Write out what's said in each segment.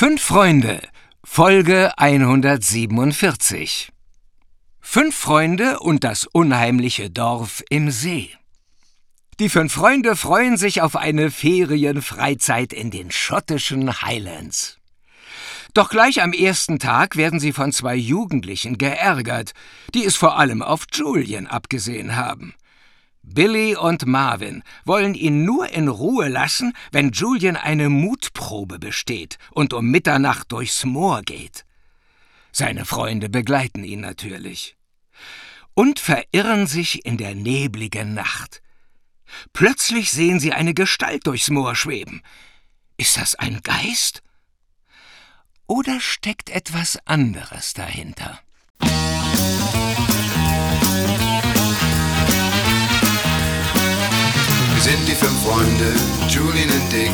Fünf Freunde, Folge 147. Fünf Freunde und das unheimliche Dorf im See. Die fünf Freunde freuen sich auf eine Ferienfreizeit in den schottischen Highlands. Doch gleich am ersten Tag werden sie von zwei Jugendlichen geärgert, die es vor allem auf Julian abgesehen haben. Billy und Marvin wollen ihn nur in Ruhe lassen, wenn Julian eine Mutprobe besteht und um Mitternacht durchs Moor geht. Seine Freunde begleiten ihn natürlich. Und verirren sich in der nebligen Nacht. Plötzlich sehen sie eine Gestalt durchs Moor schweben. Ist das ein Geist? Oder steckt etwas anderes dahinter? Wir sind die fünf Freunde, Julian und Dick,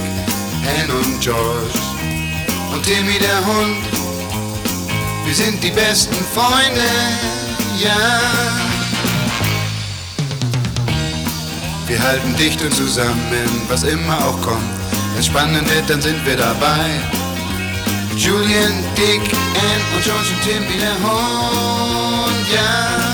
Anne und George und Timmy der Hund. Wir sind die besten Freunde, ja. Wir halten dicht und zusammen, was immer auch kommt. Wenn spannend wird, dann sind wir dabei. Julian, Dick, Anne und George und Timmy der Hund, ja.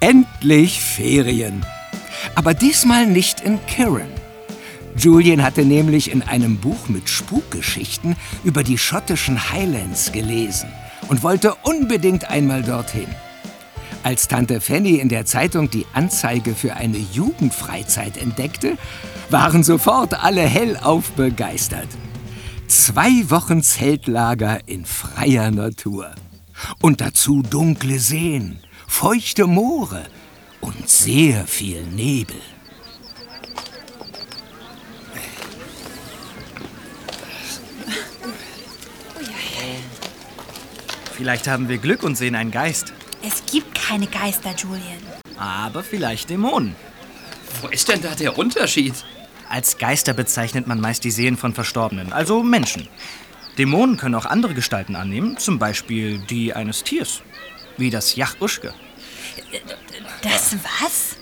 Endlich Ferien. Aber diesmal nicht in Kirin. Julian hatte nämlich in einem Buch mit Spukgeschichten über die schottischen Highlands gelesen und wollte unbedingt einmal dorthin. Als Tante Fanny in der Zeitung die Anzeige für eine Jugendfreizeit entdeckte, waren sofort alle hellauf begeistert. Zwei Wochen Zeltlager in freier Natur. Und dazu dunkle Seen, feuchte Moore und sehr viel Nebel. Vielleicht haben wir Glück und sehen einen Geist. Es gibt keine Geister, Julian. Aber vielleicht Dämonen. Wo ist denn da der Unterschied? Als Geister bezeichnet man meist die Seelen von Verstorbenen, also Menschen. Dämonen können auch andere Gestalten annehmen, zum Beispiel die eines Tiers, wie das Yachuschke. Das was?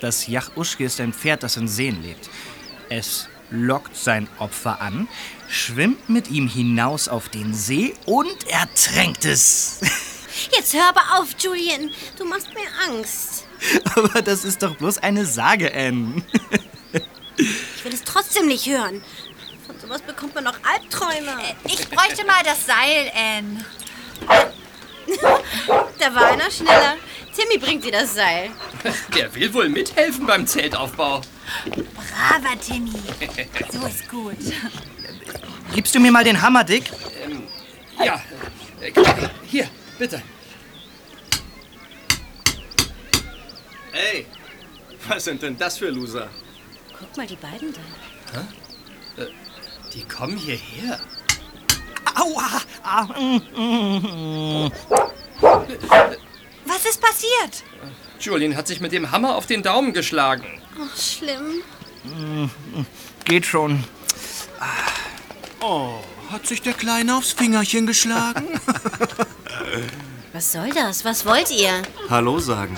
Das Yachuschke ist ein Pferd, das in Seen lebt. Es lockt sein Opfer an, schwimmt mit ihm hinaus auf den See und ertränkt es. Jetzt hör aber auf, Julian. Du machst mir Angst. Aber das ist doch bloß eine Sage, Anne. Ich will es trotzdem nicht hören. Von sowas bekommt man noch Albträume. Ich bräuchte mal das Seil, Anne. Da war einer schneller. Timmy bringt dir das Seil. Der will wohl mithelfen beim Zeltaufbau. Braver Timmy. So ist gut. Gibst du mir mal den Hammer, Dick? Ja, äh, hier, bitte. Ey, was sind denn das für Loser? Guck mal, die beiden da. Die kommen hierher. Aua! Ah, mm, mm, mm. Was ist passiert? Julian hat sich mit dem Hammer auf den Daumen geschlagen. Oh, schlimm. Geht schon. Hat sich der Kleine aufs Fingerchen geschlagen? Was soll das? Was wollt ihr? Hallo sagen.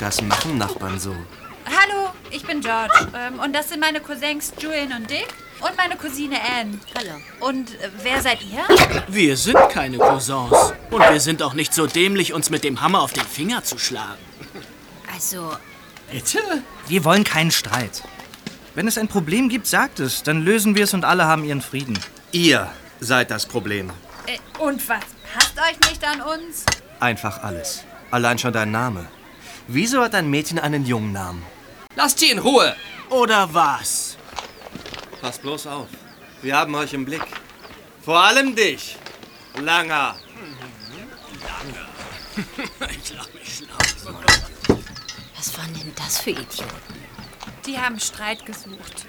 Das machen Nachbarn so. Hallo, ich bin George. Ähm, und das sind meine Cousins Julian und Dick und meine Cousine Anne. Hallo. Und äh, wer seid ihr? Wir sind keine Cousins. Und wir sind auch nicht so dämlich, uns mit dem Hammer auf den Finger zu schlagen. Also, Bitte? Wir wollen keinen Streit. Wenn es ein Problem gibt, sagt es. Dann lösen wir es und alle haben ihren Frieden. Ihr seid das Problem. Äh, und was? Passt euch nicht an uns? Einfach alles. Allein schon dein Name. Wieso hat ein Mädchen einen jungen Namen? Lasst sie in Ruhe. Oder was? Pass bloß auf. Wir haben euch im Blick. Vor allem dich. Langer. Ich lach mich schlau. Was waren denn das für Idioten? Die haben Streit gesucht.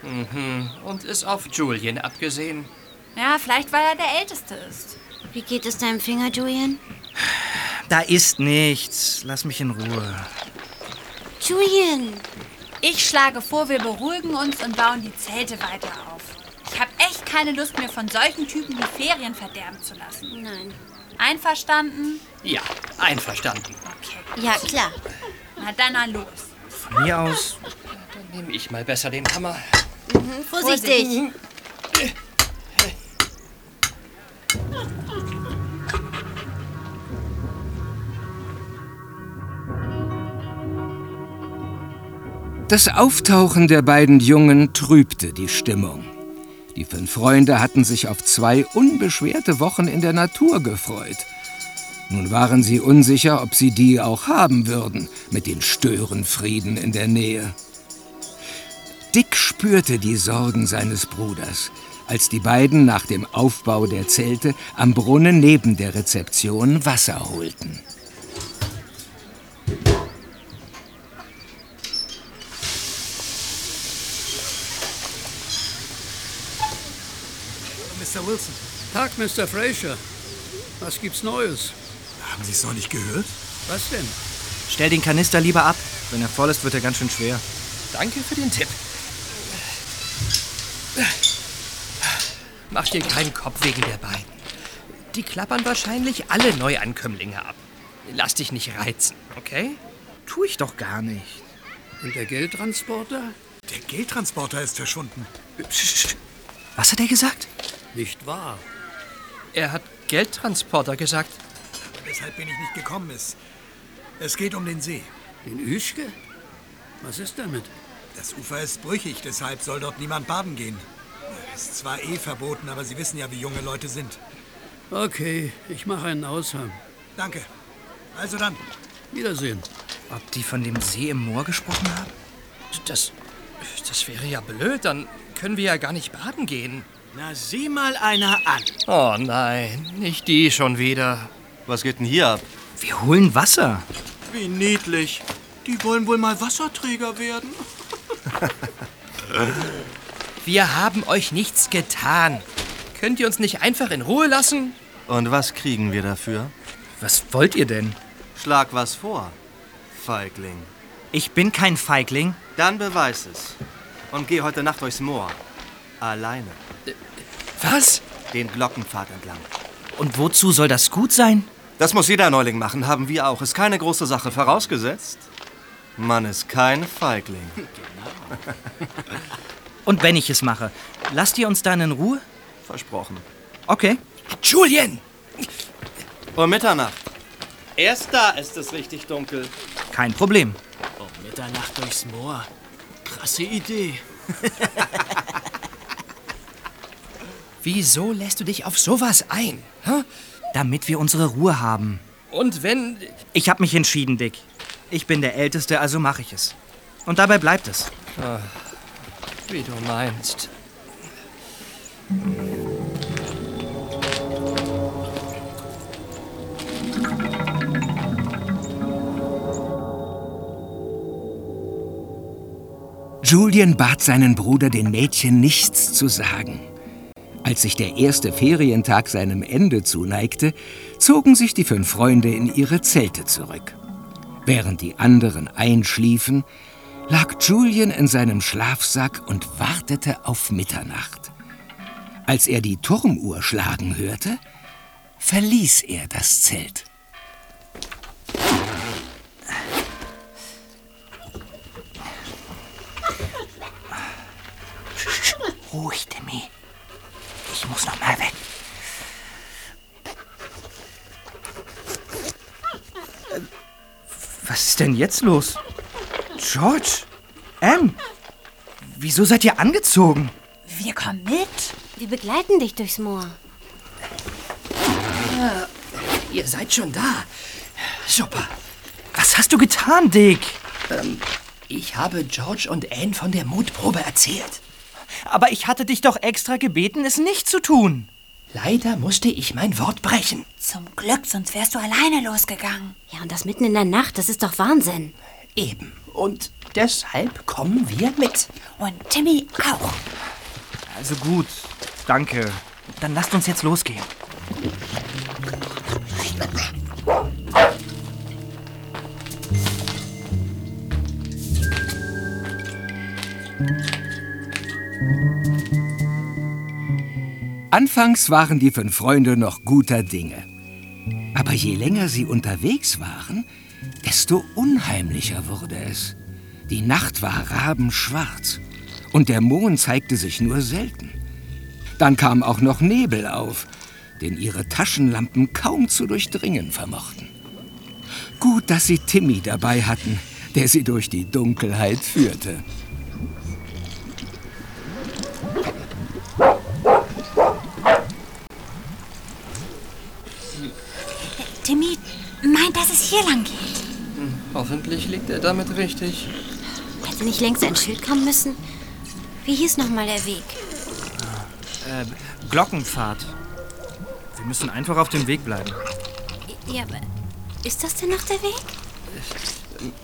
Und ist auf Julian abgesehen. Ja, vielleicht weil er der Älteste ist. Wie geht es deinem Finger, Julian? Da ist nichts. Lass mich in Ruhe. Julian! Ich schlage vor, wir beruhigen uns und bauen die Zelte weiter auf. Ich habe echt keine Lust mehr, von solchen Typen die Ferien verderben zu lassen. Nein. Einverstanden? Ja, einverstanden. Okay. Ja, klar. Na dann mal los. Von mir aus. Dann nehme ich mal besser den Hammer. Hm, Vorsichtig. Das Auftauchen der beiden Jungen trübte die Stimmung. Die fünf Freunde hatten sich auf zwei unbeschwerte Wochen in der Natur gefreut. Nun waren sie unsicher, ob sie die auch haben würden, mit den Störenfrieden in der Nähe. Dick spürte die Sorgen seines Bruders, als die beiden nach dem Aufbau der Zelte am Brunnen neben der Rezeption Wasser holten. Mr. Wilson. Tag, Mr. Fraser. Was gibt's Neues? Haben Sie es noch nicht gehört? Was denn? Stell den Kanister lieber ab. Wenn er voll ist, wird er ganz schön schwer. Danke für den Tipp. Mach dir keinen Kopf wegen der beiden. Die klappern wahrscheinlich alle Neuankömmlinge ab. Lass dich nicht reizen, okay? Tu ich doch gar nicht. Und der Geldtransporter? Der Geldtransporter ist verschwunden. Was hat er gesagt? Nicht wahr. Er hat Geldtransporter gesagt. Weshalb bin ich nicht gekommen ist. Es geht um den See. In Üschke? Was ist damit? Das Ufer ist brüchig, deshalb soll dort niemand baden gehen. Ist zwar eh verboten, aber Sie wissen ja, wie junge Leute sind. Okay, ich mache einen Aushang. Danke. Also dann. Wiedersehen. Ob die von dem See im Moor gesprochen haben? Das, das wäre ja blöd. Dann können wir ja gar nicht baden gehen. Na, sieh mal einer an. Oh nein, nicht die schon wieder. Was geht denn hier ab? Wir holen Wasser. Wie niedlich. Die wollen wohl mal Wasserträger werden. Wir haben euch nichts getan. Könnt ihr uns nicht einfach in Ruhe lassen? Und was kriegen wir dafür? Was wollt ihr denn? Schlag was vor, Feigling. Ich bin kein Feigling. Dann beweis es. Und geh heute Nacht durchs Moor. Alleine. Was? Den Glockenpfad entlang. Und wozu soll das gut sein? Das muss jeder Neuling machen, haben wir auch. Ist keine große Sache, vorausgesetzt. Man ist kein Feigling. Und wenn ich es mache, lasst ihr uns dann in Ruhe? Versprochen. Okay. Julian! Um Mitternacht. Erst da ist es richtig dunkel. Kein Problem. Um Mitternacht durchs Moor. Krasse Idee. Wieso lässt du dich auf sowas ein? Hä? Damit wir unsere Ruhe haben. Und wenn. Ich habe mich entschieden, Dick. Ich bin der Älteste, also mache ich es. Und dabei bleibt es. Wie du meinst. Julian bat seinen Bruder, den Mädchen nichts zu sagen. Als sich der erste Ferientag seinem Ende zuneigte, zogen sich die fünf Freunde in ihre Zelte zurück. Während die anderen einschliefen, lag Julian in seinem Schlafsack und wartete auf Mitternacht. Als er die Turmuhr schlagen hörte, verließ er das Zelt. Ruhig, Timmy. Ich muss noch mal weg. Was ist denn jetzt los? George? Anne? Wieso seid ihr angezogen? Wir kommen mit. Wir begleiten dich durchs Moor. Ihr seid schon da. Super. Was hast du getan, Dick? Ich habe George und Anne von der Mutprobe erzählt. Aber ich hatte dich doch extra gebeten, es nicht zu tun. Leider musste ich mein Wort brechen. Zum Glück, sonst wärst du alleine losgegangen. Ja, und das mitten in der Nacht, das ist doch Wahnsinn. Eben. Und deshalb kommen wir mit. Und Timmy auch. Also gut, danke. Dann lasst uns jetzt losgehen. Anfangs waren die fünf Freunde noch guter Dinge. Aber je länger sie unterwegs waren, desto unheimlicher wurde es. Die Nacht war rabenschwarz und der Mond zeigte sich nur selten. Dann kam auch noch Nebel auf, den ihre Taschenlampen kaum zu durchdringen vermochten. Gut, dass sie Timmy dabei hatten, der sie durch die Dunkelheit führte. Timmy meint, dass es hier lang geht. Hoffentlich liegt er damit richtig. Hätte nicht längst ein Schild kommen müssen? Wie hieß nochmal der Weg? Äh, Glockenpfad. Wir müssen einfach auf dem Weg bleiben. Ja, aber ist das denn noch der Weg?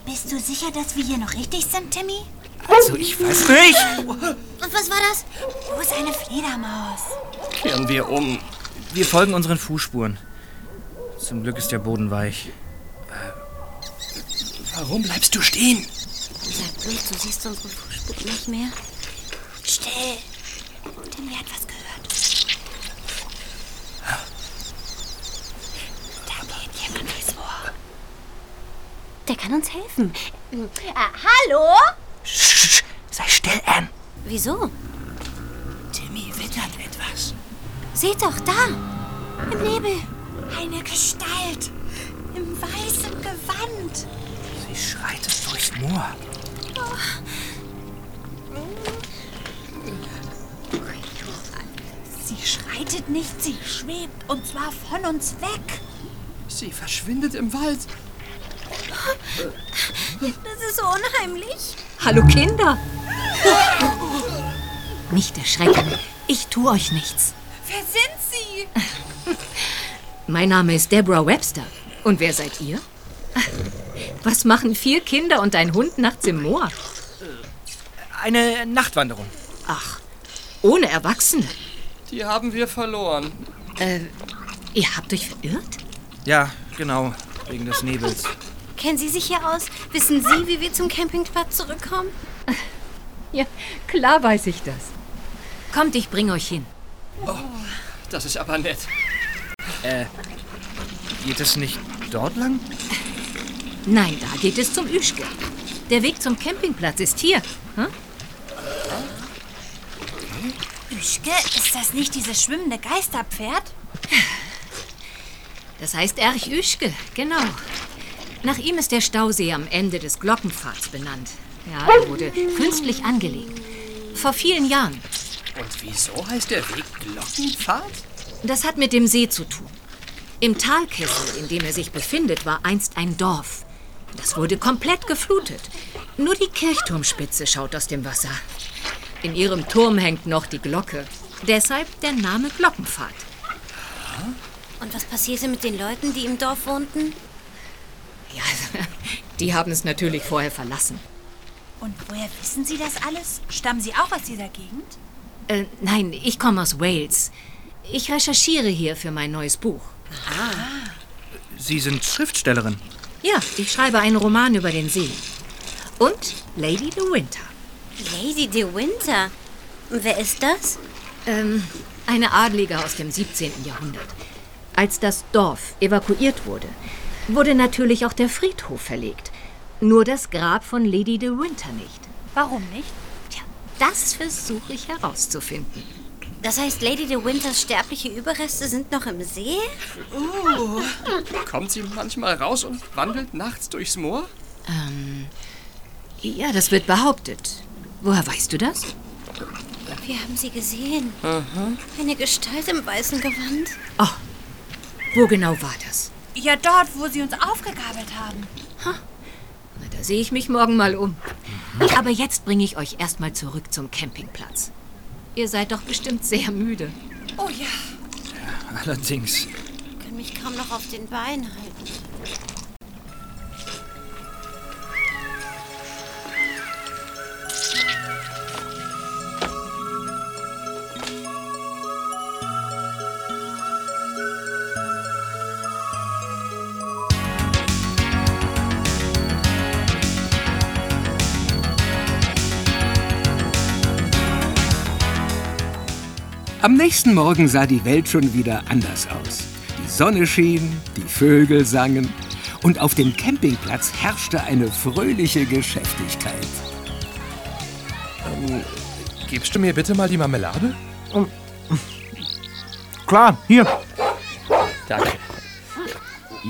Bist du sicher, dass wir hier noch richtig sind, Timmy? Also, ich weiß nicht. Und was war das? Wo ist eine Fledermaus? Kehren wir um. Wir folgen unseren Fußspuren. Zum Glück ist der Boden weich. Warum bleibst du stehen? Sag bloß, du siehst unsere Fußspuren nicht mehr. Still. Timmy hat was gehört. Da geht jemand durchs Ohr. Der kann uns helfen. Ah, hallo? Sch, sei still, Anne. Wieso? Timmy wittert etwas. Seht doch, da. Im Nebel. Eine Gestalt. Im weißen Gewand. Sie schreitet durchs Moor. Sie schreitet nicht, sie schwebt. Und zwar von uns weg. Sie verschwindet im Wald. Das ist so unheimlich. Hallo Kinder. Nicht erschrecken. Ich tue euch nichts. Wer sind Sie? Mein Name ist Deborah Webster. Und wer seid ihr? Was machen vier Kinder und ein Hund nachts im Moor? Eine Nachtwanderung. Ach, ohne Erwachsene. Die haben wir verloren. Äh, ihr habt euch verirrt? Ja, genau. Wegen des Nebels. Kennen Sie sich hier aus? Wissen Sie, wie wir zum Campingplatz zurückkommen? Ja, klar weiß ich das. Kommt, ich bring euch hin. Das ist aber nett. Äh, geht es nicht dort lang? Nein, da geht es zum Üschke. Der Weg zum Campingplatz ist hier. Hm? Üschke, ist das nicht dieses schwimmende Geisterpferd? Das heißt Erch Üschke, genau. Nach ihm ist der Stausee am Ende des Glockenpfads benannt. Ja, er wurde künstlich angelegt. Vor vielen Jahren. Und wieso heißt der Weg Glockenpfad? Das hat mit dem See zu tun. Im Talkessel, in dem er sich befindet, war einst ein Dorf. Das wurde komplett geflutet. Nur die Kirchturmspitze schaut aus dem Wasser. In ihrem Turm hängt noch die Glocke. Deshalb der Name Glockenpfad. Und was passierte mit den Leuten, die im Dorf wohnten? Ja, die haben es natürlich vorher verlassen. Und woher wissen Sie das alles? Stammen Sie auch aus dieser Gegend? Äh, nein, ich komme aus Wales. Ich recherchiere hier für mein neues Buch. Sie sind Schriftstellerin. Ja, ich schreibe einen Roman über den See. Und Lady de Winter. Lady de Winter. Wer ist das? Ähm, eine Adlige aus dem 17. Jahrhundert. Als das Dorf evakuiert wurde, wurde natürlich auch der Friedhof verlegt. Nur das Grab von Lady de Winter nicht. Warum nicht? Tja, das versuche ich herauszufinden. Das heißt, Lady de Winters sterbliche Überreste sind noch im See? Kommt sie manchmal raus und wandelt nachts durchs Moor? Ähm, ja, das wird behauptet. Woher weißt du das? Wir haben sie gesehen. Eine Gestalt im weißen Gewand. Oh, wo genau war das? Ja, dort, wo Sie uns aufgegabelt haben. Na, da sehe ich mich morgen mal um. Aber jetzt bringe ich euch erstmal zurück zum Campingplatz. Ihr seid doch bestimmt sehr müde. Oh ja. Allerdings. Ich kann mich kaum noch auf den Beinen halten. Am nächsten Morgen sah die Welt schon wieder anders aus. Die Sonne schien, die Vögel sangen und auf dem Campingplatz herrschte eine fröhliche Geschäftigkeit. Ähm, gibst du mir bitte mal die Marmelade? Klar, hier. Danke.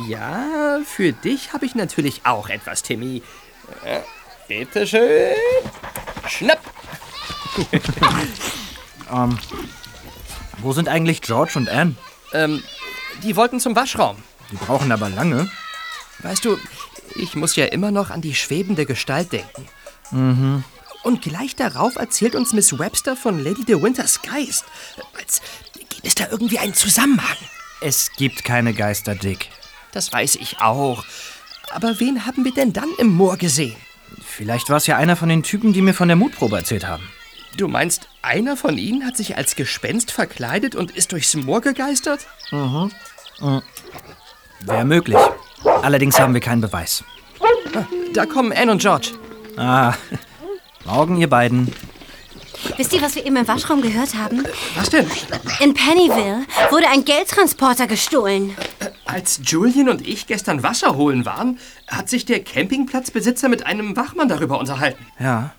Ja, für dich habe ich natürlich auch etwas, Timmy. Äh, bitteschön. Schnapp. Ähm, wo sind eigentlich George und Anne? Ähm, die wollten zum Waschraum. Die brauchen aber lange. Weißt du, ich muss ja immer noch an die schwebende Gestalt denken. Mhm. Und gleich darauf erzählt uns Miss Webster von Lady de Winters Geist. Als gibt es da irgendwie einen Zusammenhang. Es gibt keine Geister, Dick. Das weiß ich auch. Aber wen haben wir denn dann im Moor gesehen? Vielleicht war es ja einer von den Typen, die mir von der Mutprobe erzählt haben. Du meinst, einer von ihnen hat sich als Gespenst verkleidet und ist durchs Moor gegeistert? Mhm. mhm. Wäre möglich. Allerdings haben wir keinen Beweis. Da kommen Anne und George. Ah, morgen ihr beiden. Wisst ihr, was wir eben im Waschraum gehört haben? Was denn? In Pennyville wurde ein Geldtransporter gestohlen. Als Julian und ich gestern Wasser holen waren, hat sich der Campingplatzbesitzer mit einem Wachmann darüber unterhalten. Ja,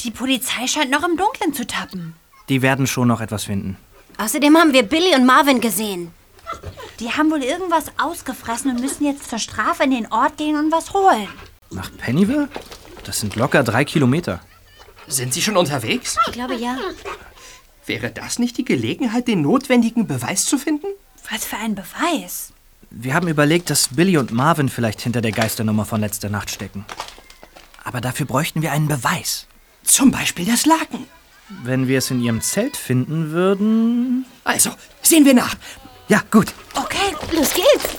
Die Polizei scheint noch im Dunkeln zu tappen. die werden schon noch etwas finden. Außerdem haben wir Billy und Marvin gesehen. Die haben wohl irgendwas ausgefressen und müssen jetzt zur Strafe in den Ort gehen und was holen. Nach Pennyville? Das sind locker drei Kilometer. Sind sie schon unterwegs? Ich glaube ja. Wäre das nicht die Gelegenheit, den notwendigen Beweis zu finden? Was für ein Beweis. Wir haben überlegt, dass Billy und Marvin vielleicht hinter der Geisternummer von letzter Nacht stecken. Aber dafür bräuchten wir einen Beweis. Zum Beispiel das Laken. Wenn wir es in ihrem Zelt finden würden. Also, sehen wir nach. Ja, gut. Okay, los geht's.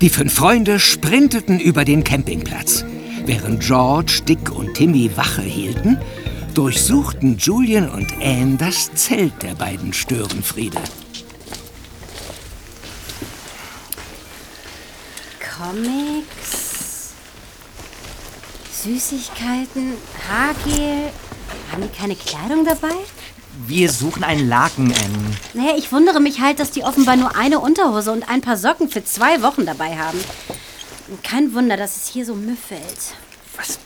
Die fünf Freunde sprinteten über den Campingplatz. Während George, Dick und Timmy Wache hielten, durchsuchten Julian und Anne das Zelt der beiden Störenfriede. Comics, Süßigkeiten, Haargel. Haben die keine Kleidung dabei? Wir suchen einen Laken, Anne. Naja, ich wundere mich halt, dass die offenbar nur eine Unterhose und ein paar Socken für zwei Wochen dabei haben. Kein Wunder, dass es hier so müffelt. Was,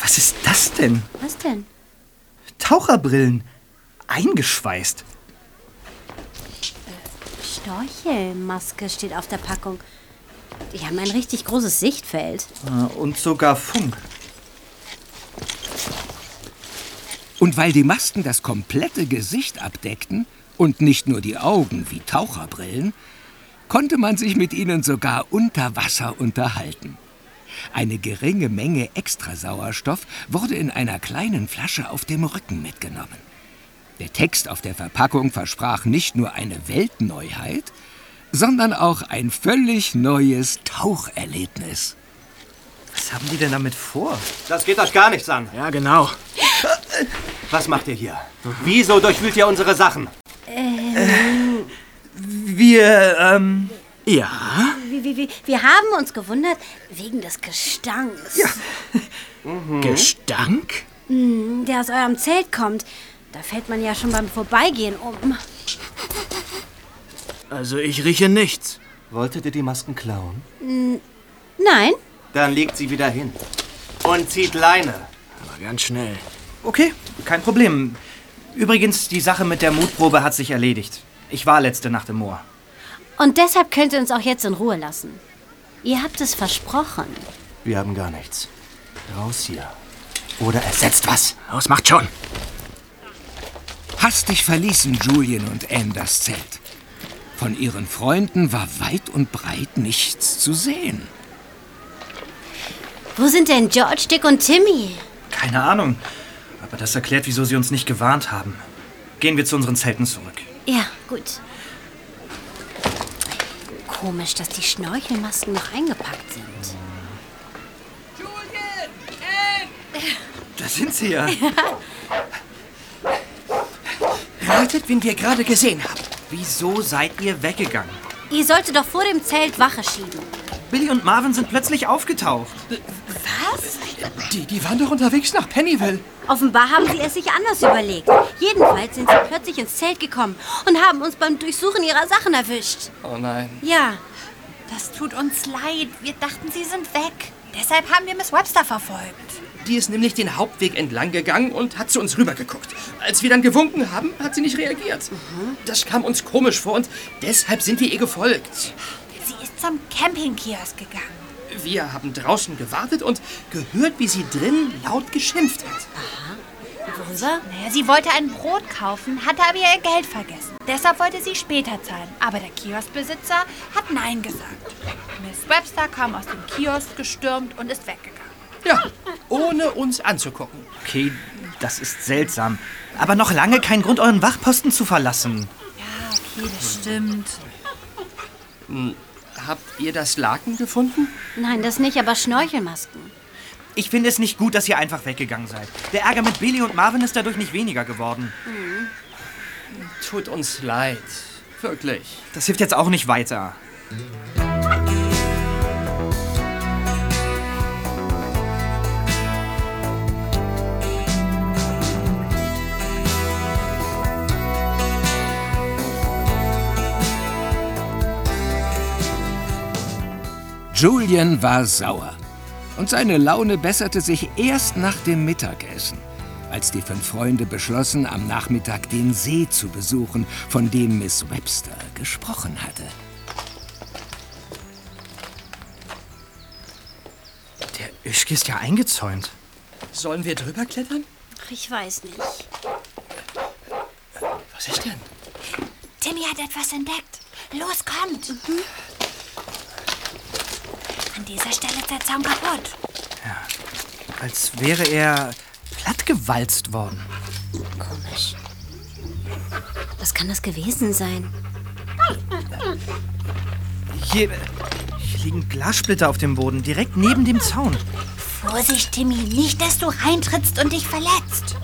was ist das denn? Was denn? Taucherbrillen. Eingeschweißt. Storchelmaske steht auf der Packung. Die haben ein richtig großes Sichtfeld. Äh, Und sogar Funk. Und weil die Masken das komplette Gesicht abdeckten und nicht nur die Augen wie Taucherbrillen, konnte man sich mit ihnen sogar unter Wasser unterhalten. Eine geringe Menge Extrasauerstoff wurde in einer kleinen Flasche auf dem Rücken mitgenommen. Der Text auf der Verpackung versprach nicht nur eine Weltneuheit, sondern auch ein völlig neues Taucherlebnis. Was haben die denn damit vor? Das geht euch gar nichts an. Ja, genau. Was macht ihr hier? Wieso durchwühlt ihr unsere Sachen? Ähm, Wir, ähm. Ja. wir, wir, wir, wir haben uns gewundert wegen des Gestanks. Ja. Gestank? Der aus eurem Zelt kommt. Da fällt man ja schon beim Vorbeigehen um. Also ich rieche nichts. Wolltet ihr die Masken klauen? N- Nein. Dann legt sie wieder hin. Und zieht Leine. Aber ganz schnell. Okay, kein Problem. Übrigens, die Sache mit der Mutprobe hat sich erledigt. Ich war letzte Nacht im Moor. Und deshalb könnt ihr uns auch jetzt in Ruhe lassen. Ihr habt es versprochen. Wir haben gar nichts. Raus hier. Oder ersetzt was. Los, macht schon. Hastig verließen Julian und Anne das Zelt. Von ihren Freunden war weit und breit nichts zu sehen. Wo sind denn George, Dick und Timmy? Keine Ahnung. Aber das erklärt, wieso sie uns nicht gewarnt haben. Gehen wir zu unseren Zelten zurück. Ja, gut. Komisch, dass die Schnorchelmasken noch eingepackt sind. Da sind sie ja. Ratet, wen wir gerade gesehen haben. Wieso seid ihr weggegangen? Ihr solltet doch vor dem Zelt Wache schieben. Billy und Marvin sind plötzlich aufgetaucht. Was? Die, die waren doch unterwegs nach Pennyville. Offenbar haben sie es sich anders überlegt. Jedenfalls sind sie plötzlich ins Zelt gekommen und haben uns beim Durchsuchen ihrer Sachen erwischt. Oh nein. Ja, Das tut uns leid. Wir dachten, sie sind weg. Deshalb haben wir Miss Webster verfolgt. Die ist nämlich den Hauptweg entlang gegangen und hat zu uns rübergeguckt. Als wir dann gewunken haben, hat sie nicht reagiert. Das kam uns komisch vor und deshalb sind wir ihr gefolgt. Sie ist zum Campingkiosk gegangen. Wir haben draußen gewartet und gehört, wie sie drin laut geschimpft hat. worüber? Naja, sie wollte ein Brot kaufen, hatte aber ihr Geld vergessen. Deshalb wollte sie später zahlen. Aber der Kioskbesitzer hat Nein gesagt. Miss Webster kam aus dem Kiosk gestürmt und ist weggegangen. Ja, ohne uns anzugucken. Okay, das ist seltsam. Aber noch lange kein Grund, euren Wachposten zu verlassen. Ja, okay, das stimmt. Hm, Habt ihr das Laken gefunden? Nein, das nicht, aber Schnorchelmasken. Ich finde es nicht gut, dass ihr einfach weggegangen seid. Der Ärger mit Billy und Marvin ist dadurch nicht weniger geworden. Tut uns leid. Wirklich. Das hilft jetzt auch nicht weiter. Julian war sauer. Und seine Laune besserte sich erst nach dem Mittagessen, als die fünf Freunde beschlossen, am Nachmittag den See zu besuchen, von dem Miss Webster gesprochen hatte. Der Ischke ist ja eingezäunt. Sollen wir drüber klettern? Ach, ich weiß nicht. Was ist denn? Timmy hat etwas entdeckt. Los, kommt. An dieser Stelle ist der Zaun kaputt. Als wäre er plattgewalzt worden. Komisch. Was kann das gewesen sein? Hier, hier liegen Glassplitter auf dem Boden, direkt neben dem Zaun. Vorsicht, Timmy, nicht, dass du reintrittst und dich verletzt.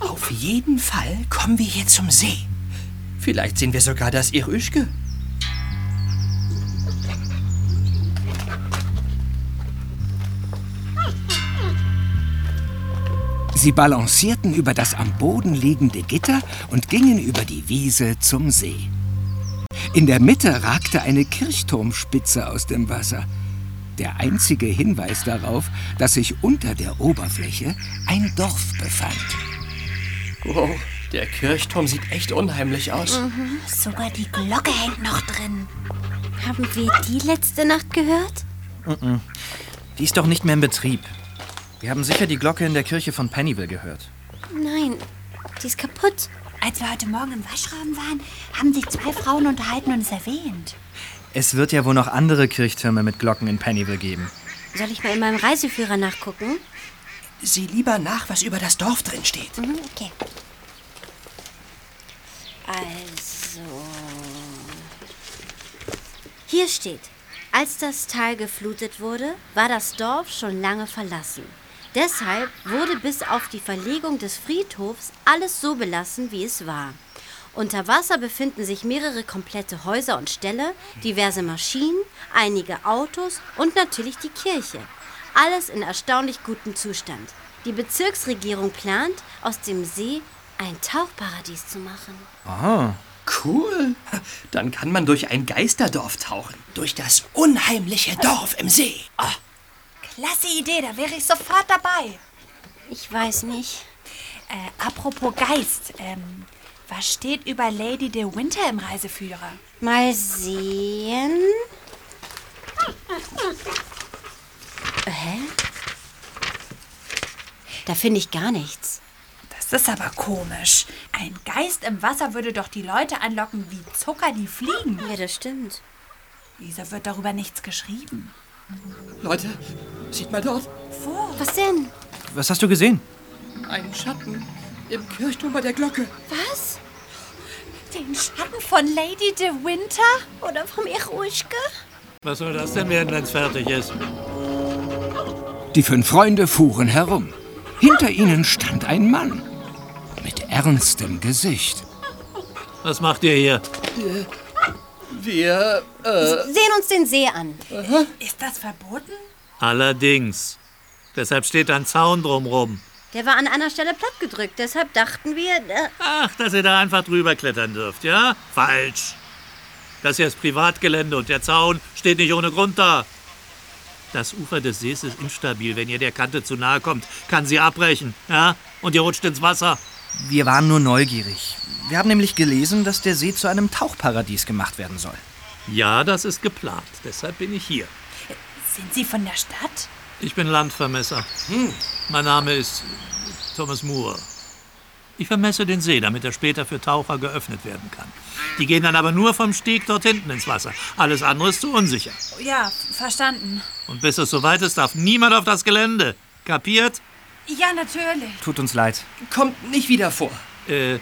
Auf jeden Fall kommen wir hier zum See. Vielleicht sehen wir sogar das Irüschke. Sie balancierten über das am Boden liegende Gitter und gingen über die Wiese zum See. In der Mitte ragte eine Kirchturmspitze aus dem Wasser. Der einzige Hinweis darauf, dass sich unter der Oberfläche ein Dorf befand. Wow, der Kirchturm sieht echt unheimlich aus. Mhm, sogar die Glocke hängt noch drin. Haben wir die letzte Nacht gehört? Mhm. Die ist doch nicht mehr in Betrieb. Wir haben sicher die Glocke in der Kirche von Pennyville gehört. Nein, die ist kaputt. Als wir heute Morgen im Waschraum waren, haben sich zwei Frauen unterhalten und es erwähnt. Es wird ja wohl noch andere Kirchtürme mit Glocken in Pennyville geben. Soll ich mal in meinem Reiseführer nachgucken? Sieh lieber nach, was über das Dorf drin steht. Mhm, okay. Also. Hier steht: Als das Tal geflutet wurde, war das Dorf schon lange verlassen. Deshalb wurde bis auf die Verlegung des Friedhofs alles so belassen, wie es war. Unter Wasser befinden sich mehrere komplette Häuser und Ställe, diverse Maschinen, einige Autos und natürlich die Kirche. Alles in erstaunlich gutem Zustand. Die Bezirksregierung plant, aus dem See ein Tauchparadies zu machen. Aha. Cool. Dann kann man durch ein Geisterdorf tauchen. Durch das unheimliche Dorf im See. Ah, Klasse Idee, da wäre ich sofort dabei. Ich weiß nicht. Äh, apropos Geist, ähm, was steht über Lady de Winter im Reiseführer? Mal sehen. Hä? Da finde ich gar nichts. Das ist aber komisch. Ein Geist im Wasser würde doch die Leute anlocken wie Zucker, die fliegen. Ja, das stimmt. Wieso wird darüber nichts geschrieben? Leute, sieht mal dort. Wo? Was denn? Was hast du gesehen? Ein Schatten im Kirchturm bei der Glocke. Was? Den Schatten von Lady de Winter? Oder vom Eruschke? Was soll das denn werden, wenn es fertig ist? Die fünf Freunde fuhren herum. Hinter ihnen stand ein Mann mit ernstem Gesicht. Was macht ihr hier? Wir, äh... Sehen uns den See an. Ist das verboten? Allerdings. Deshalb steht ein Zaun drumrum. Der war an einer Stelle plattgedrückt, deshalb dachten wir. Äh, Ach, dass ihr da einfach drüber klettern dürft, ja? Falsch. Das hier ist Privatgelände und der Zaun steht nicht ohne Grund da. Das Ufer des Sees ist instabil. Wenn ihr der Kante zu nahe kommt, kann sie abbrechen, ja? Und ihr rutscht ins Wasser. Wir waren nur neugierig. Wir haben nämlich gelesen, dass der See zu einem Tauchparadies gemacht werden soll. Ja, das ist geplant. Deshalb bin ich hier. Sind Sie von der Stadt? Ich bin Landvermesser. Mein Name ist Thomas Moore. Ich vermesse den See, damit er später für Taucher geöffnet werden kann. Die gehen dann aber nur vom Steg dort hinten ins Wasser. Alles andere ist zu unsicher. Ja, verstanden. Und bis es soweit ist, darf niemand auf das Gelände. Kapiert? Ja, natürlich. Tut uns leid. Kommt nicht wieder vor. Äh,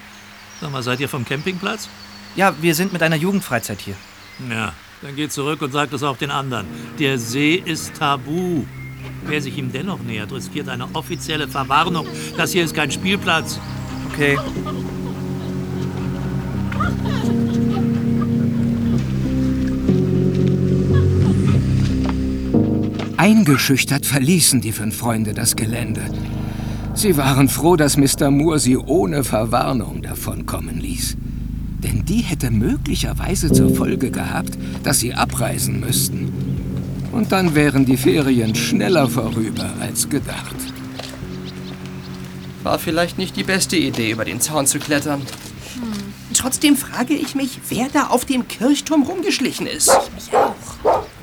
sag mal, seid ihr vom Campingplatz? Ja, wir sind mit einer Jugendfreizeit hier. Ja, dann geht zurück und sagt es auch den anderen. Der See ist tabu. Wer sich ihm dennoch nähert, riskiert eine offizielle Verwarnung. Das hier ist kein Spielplatz. Okay. Eingeschüchtert verließen die fünf Freunde das Gelände. Sie waren froh, dass Mr. Moore sie ohne Verwarnung davonkommen ließ. Denn die hätte möglicherweise zur Folge gehabt, dass sie abreisen müssten. Und dann wären die Ferien schneller vorüber als gedacht. War vielleicht nicht die beste Idee, über den Zaun zu klettern. Trotzdem frage ich mich, wer da auf dem Kirchturm rumgeschlichen ist.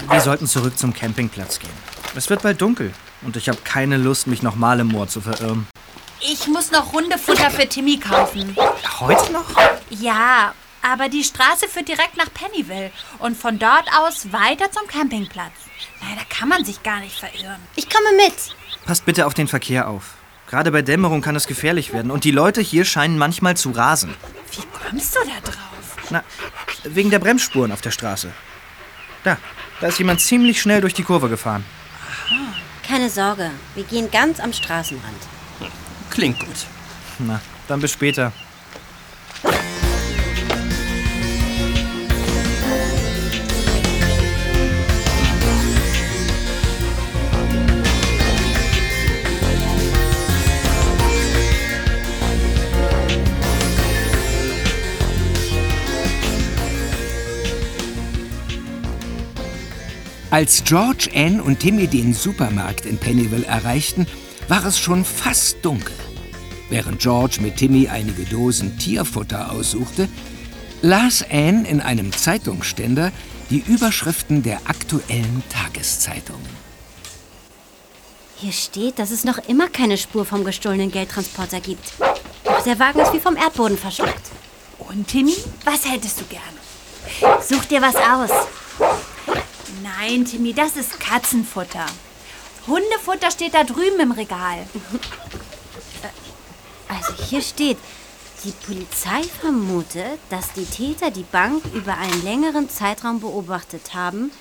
Wir sollten zurück zum Campingplatz gehen. Es wird bald dunkel und ich habe keine Lust, mich nochmal im Moor zu verirren. Ich muss noch Hundefutter für Timmy kaufen. Heute noch? Ja, aber die Straße führt direkt nach Pennyville und von dort aus weiter zum Campingplatz. Naja, da kann man sich gar nicht verirren. Ich komme mit. Passt bitte auf den Verkehr auf. Gerade bei Dämmerung kann es gefährlich werden und die Leute hier scheinen manchmal zu rasen. Wie kommst du da drauf? Na, wegen der Bremsspuren auf der Straße. Da, da ist jemand ziemlich schnell durch die Kurve gefahren. Keine Sorge, wir gehen ganz am Straßenrand. Klingt gut. Na, dann bis später. Als George, Anne und Timmy den Supermarkt in Pennyville erreichten, war es schon fast dunkel. Während George mit Timmy einige Dosen Tierfutter aussuchte, las Anne in einem Zeitungsständer die Überschriften der aktuellen Tageszeitungen. Hier steht, dass es noch immer keine Spur vom gestohlenen Geldtransporter gibt. Doch der Wagen ist wie vom Erdboden verschluckt. Und Timmy, was hättest du gern? Such dir was aus. Nein, Timmy, das ist Katzenfutter. Hundefutter steht da drüben im Regal. Also hier steht, die Polizei vermutet, dass die Täter die Bank über einen längeren Zeitraum beobachtet haben.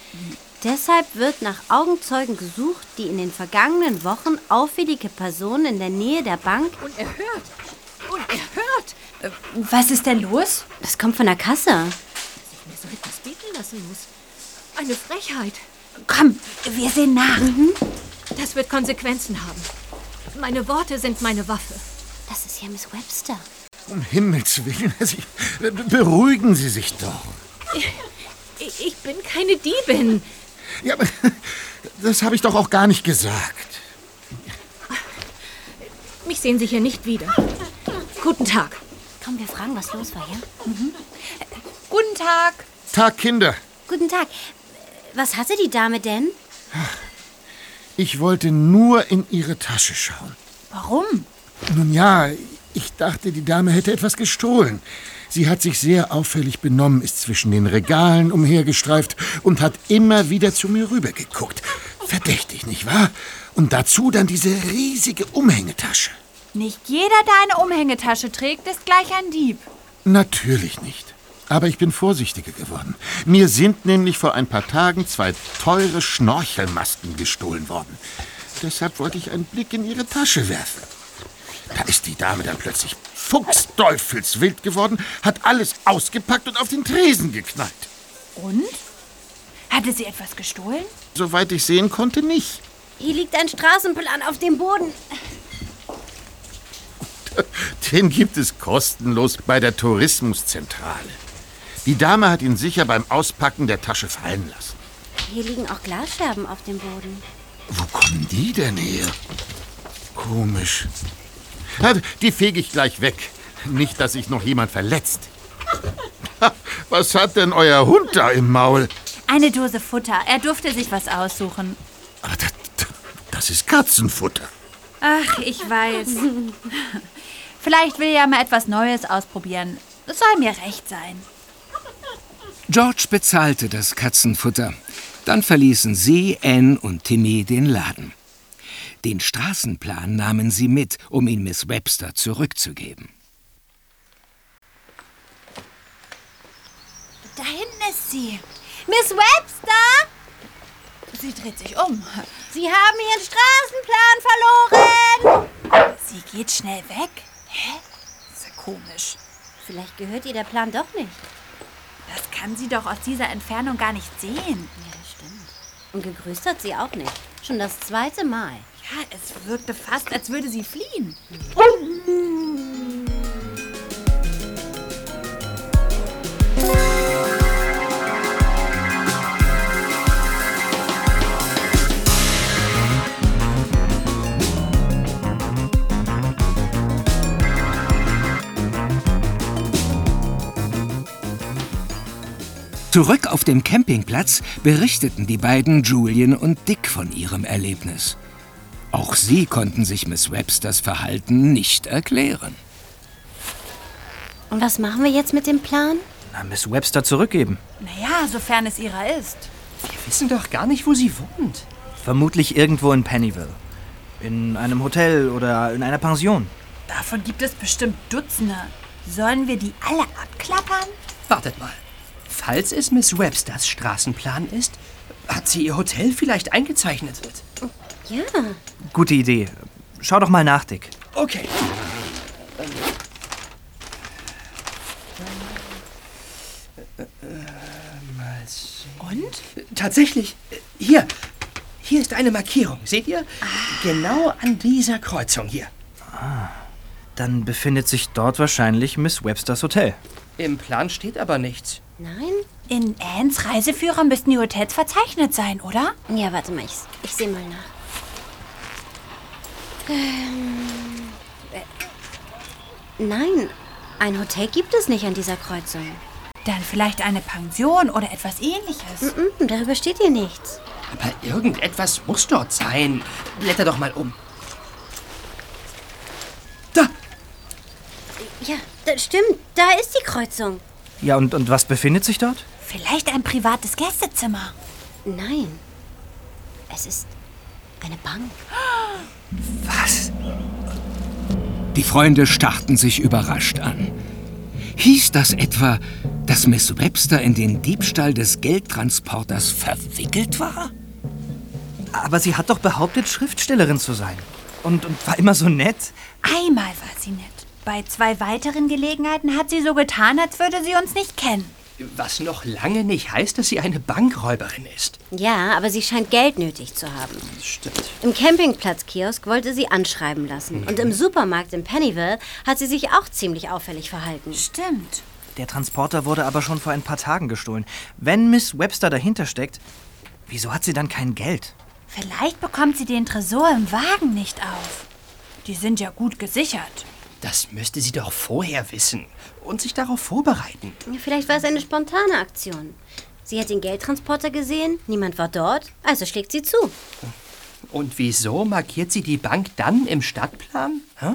Deshalb wird nach Augenzeugen gesucht, die in den vergangenen Wochen auffällige Personen in der Nähe der Bank. Und er hört. Und er hört. Äh, Was ist denn los? Das kommt von der Kasse. Dass ich mir so etwas bieten lassen muss. Eine Frechheit. Komm, wir sehen nach. Das wird Konsequenzen haben. Meine Worte sind meine Waffe. Das ist ja Miss Webster. Um Himmels Willen, Sie, beruhigen Sie sich doch. Ich, ich bin keine Diebin. Ja, aber das habe ich doch auch gar nicht gesagt. Mich sehen Sie hier nicht wieder. Guten Tag. Komm, wir fragen, was los war, ja? Guten Tag. Tag, Kinder. Guten Tag. Was hatte die Dame denn? Ich wollte nur in Ihre Tasche schauen. Warum? Nun ja, ich dachte, die Dame hätte etwas gestohlen. Sie hat sich sehr auffällig benommen, ist zwischen den Regalen umhergestreift und hat immer wieder zu mir rübergeguckt. Verdächtig, nicht wahr? Und dazu dann diese riesige Umhängetasche. Nicht jeder, der eine Umhängetasche trägt, ist gleich ein Dieb. Natürlich nicht. Aber ich bin vorsichtiger geworden. Mir sind nämlich vor ein paar Tagen zwei teure Schnorchelmasken gestohlen worden. Deshalb wollte ich einen Blick in ihre Tasche werfen. Da ist die Dame dann plötzlich fuchsteufelswild geworden, hat alles ausgepackt und auf den Tresen geknallt. Und? Hatte sie etwas gestohlen? Soweit ich sehen konnte, nicht. Hier liegt ein Straßenplan auf dem Boden. Den gibt es kostenlos bei der Tourismuszentrale. Die Dame hat ihn sicher beim Auspacken der Tasche fallen lassen. Hier liegen auch Glasscherben auf dem Boden. Wo kommen die denn her? Komisch. Die fege ich gleich weg. Nicht, dass sich noch jemand verletzt. Was hat denn euer Hund da im Maul? Eine Dose Futter. Er durfte sich was aussuchen. Das ist Katzenfutter. Ach, ich weiß. Vielleicht will er ja mal etwas Neues ausprobieren. Es soll mir recht sein. George bezahlte das Katzenfutter. Dann verließen sie, Anne und Timmy den Laden. Den Straßenplan nahmen sie mit, um ihn Miss Webster zurückzugeben. Da hinten ist sie. Miss Webster? Sie dreht sich um. Sie haben Ihren Straßenplan verloren. Sie geht schnell weg. Hä? Ist ja komisch. Vielleicht gehört ihr der Plan doch nicht. Das kann sie doch aus dieser Entfernung gar nicht sehen. Ja, das stimmt. Und gegrüßt hat sie auch nicht. Schon das zweite Mal. Ja, es wirkte fast, als würde sie fliehen. Zurück auf dem Campingplatz berichteten die beiden Julian und Dick von ihrem Erlebnis. Auch sie konnten sich Miss Websters Verhalten nicht erklären. Und was machen wir jetzt mit dem Plan? Na, Miss Webster zurückgeben. Naja, sofern es ihrer ist. Wir wissen doch gar nicht, wo sie wohnt. Vermutlich irgendwo in Pennyville. In einem Hotel oder in einer Pension. Davon gibt es bestimmt Dutzende. Sollen wir die alle abklappern? Wartet mal. Falls es Miss Websters Straßenplan ist, hat sie ihr Hotel vielleicht eingezeichnet. Ja. Gute Idee. Schau doch mal nach, Dick. Okay. Mal sehen. Und? Tatsächlich. Hier. Hier ist eine Markierung. Seht ihr? Genau an dieser Kreuzung hier. Dann befindet sich dort wahrscheinlich Miss Websters Hotel. Im Plan steht aber nichts. Nein? In Anns Reiseführer müssten die Hotels verzeichnet sein, oder? Ja, warte mal, ich, ich sehe mal nach. Ähm, äh, nein, ein Hotel gibt es nicht an dieser Kreuzung. Dann vielleicht eine Pension oder etwas ähnliches. Mm, darüber steht hier nichts. Aber irgendetwas muss dort sein. Blätter doch mal um. Ja, das stimmt. Da ist die Kreuzung. Ja, und, und was befindet sich dort? Vielleicht ein privates Gästezimmer. Nein. Es ist eine Bank. Was? Die Freunde starrten sich überrascht an. Hieß das etwa, dass Miss Webster in den Diebstahl des Geldtransporters verwickelt war? Aber sie hat doch behauptet, Schriftstellerin zu sein. Und, und war immer so nett. Einmal war sie nett. Bei zwei weiteren Gelegenheiten hat sie so getan, als würde sie uns nicht kennen. Was noch lange nicht heißt, dass sie eine Bankräuberin ist. Ja, aber sie scheint Geld nötig zu haben. Stimmt. Im Campingplatzkiosk wollte sie anschreiben lassen. Und im Supermarkt in Pennyville hat sie sich auch ziemlich auffällig verhalten. Stimmt. Der Transporter wurde aber schon vor ein paar Tagen gestohlen. Wenn Miss Webster dahinter steckt, wieso hat sie dann kein Geld? Vielleicht bekommt sie den Tresor im Wagen nicht auf. Die sind ja gut gesichert. Das müsste sie doch vorher wissen und sich darauf vorbereiten. Vielleicht war es eine spontane Aktion. Sie hat den Geldtransporter gesehen, niemand war dort, also schlägt sie zu. Und wieso markiert sie die Bank dann im Stadtplan? Hä?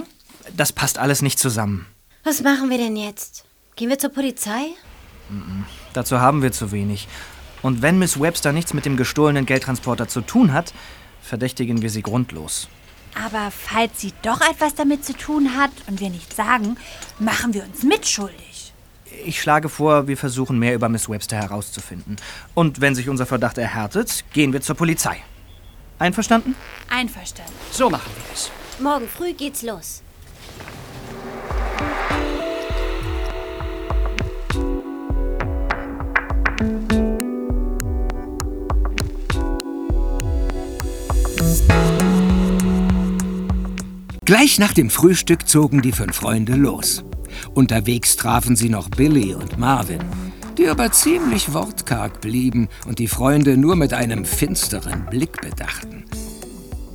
Das passt alles nicht zusammen. Was machen wir denn jetzt? Gehen wir zur Polizei? Dazu haben wir zu wenig. Und wenn Miss Webster nichts mit dem gestohlenen Geldtransporter zu tun hat, verdächtigen wir sie grundlos. Aber falls sie doch etwas damit zu tun hat und wir nichts sagen, machen wir uns mitschuldig. Ich schlage vor, wir versuchen mehr über Miss Webster herauszufinden. Und wenn sich unser Verdacht erhärtet, gehen wir zur Polizei. Einverstanden? Einverstanden. So machen wir es. Morgen früh geht's los. Gleich nach dem Frühstück zogen die fünf Freunde los. Unterwegs trafen sie noch Billy und Marvin, die aber ziemlich wortkarg blieben und die Freunde nur mit einem finsteren Blick bedachten.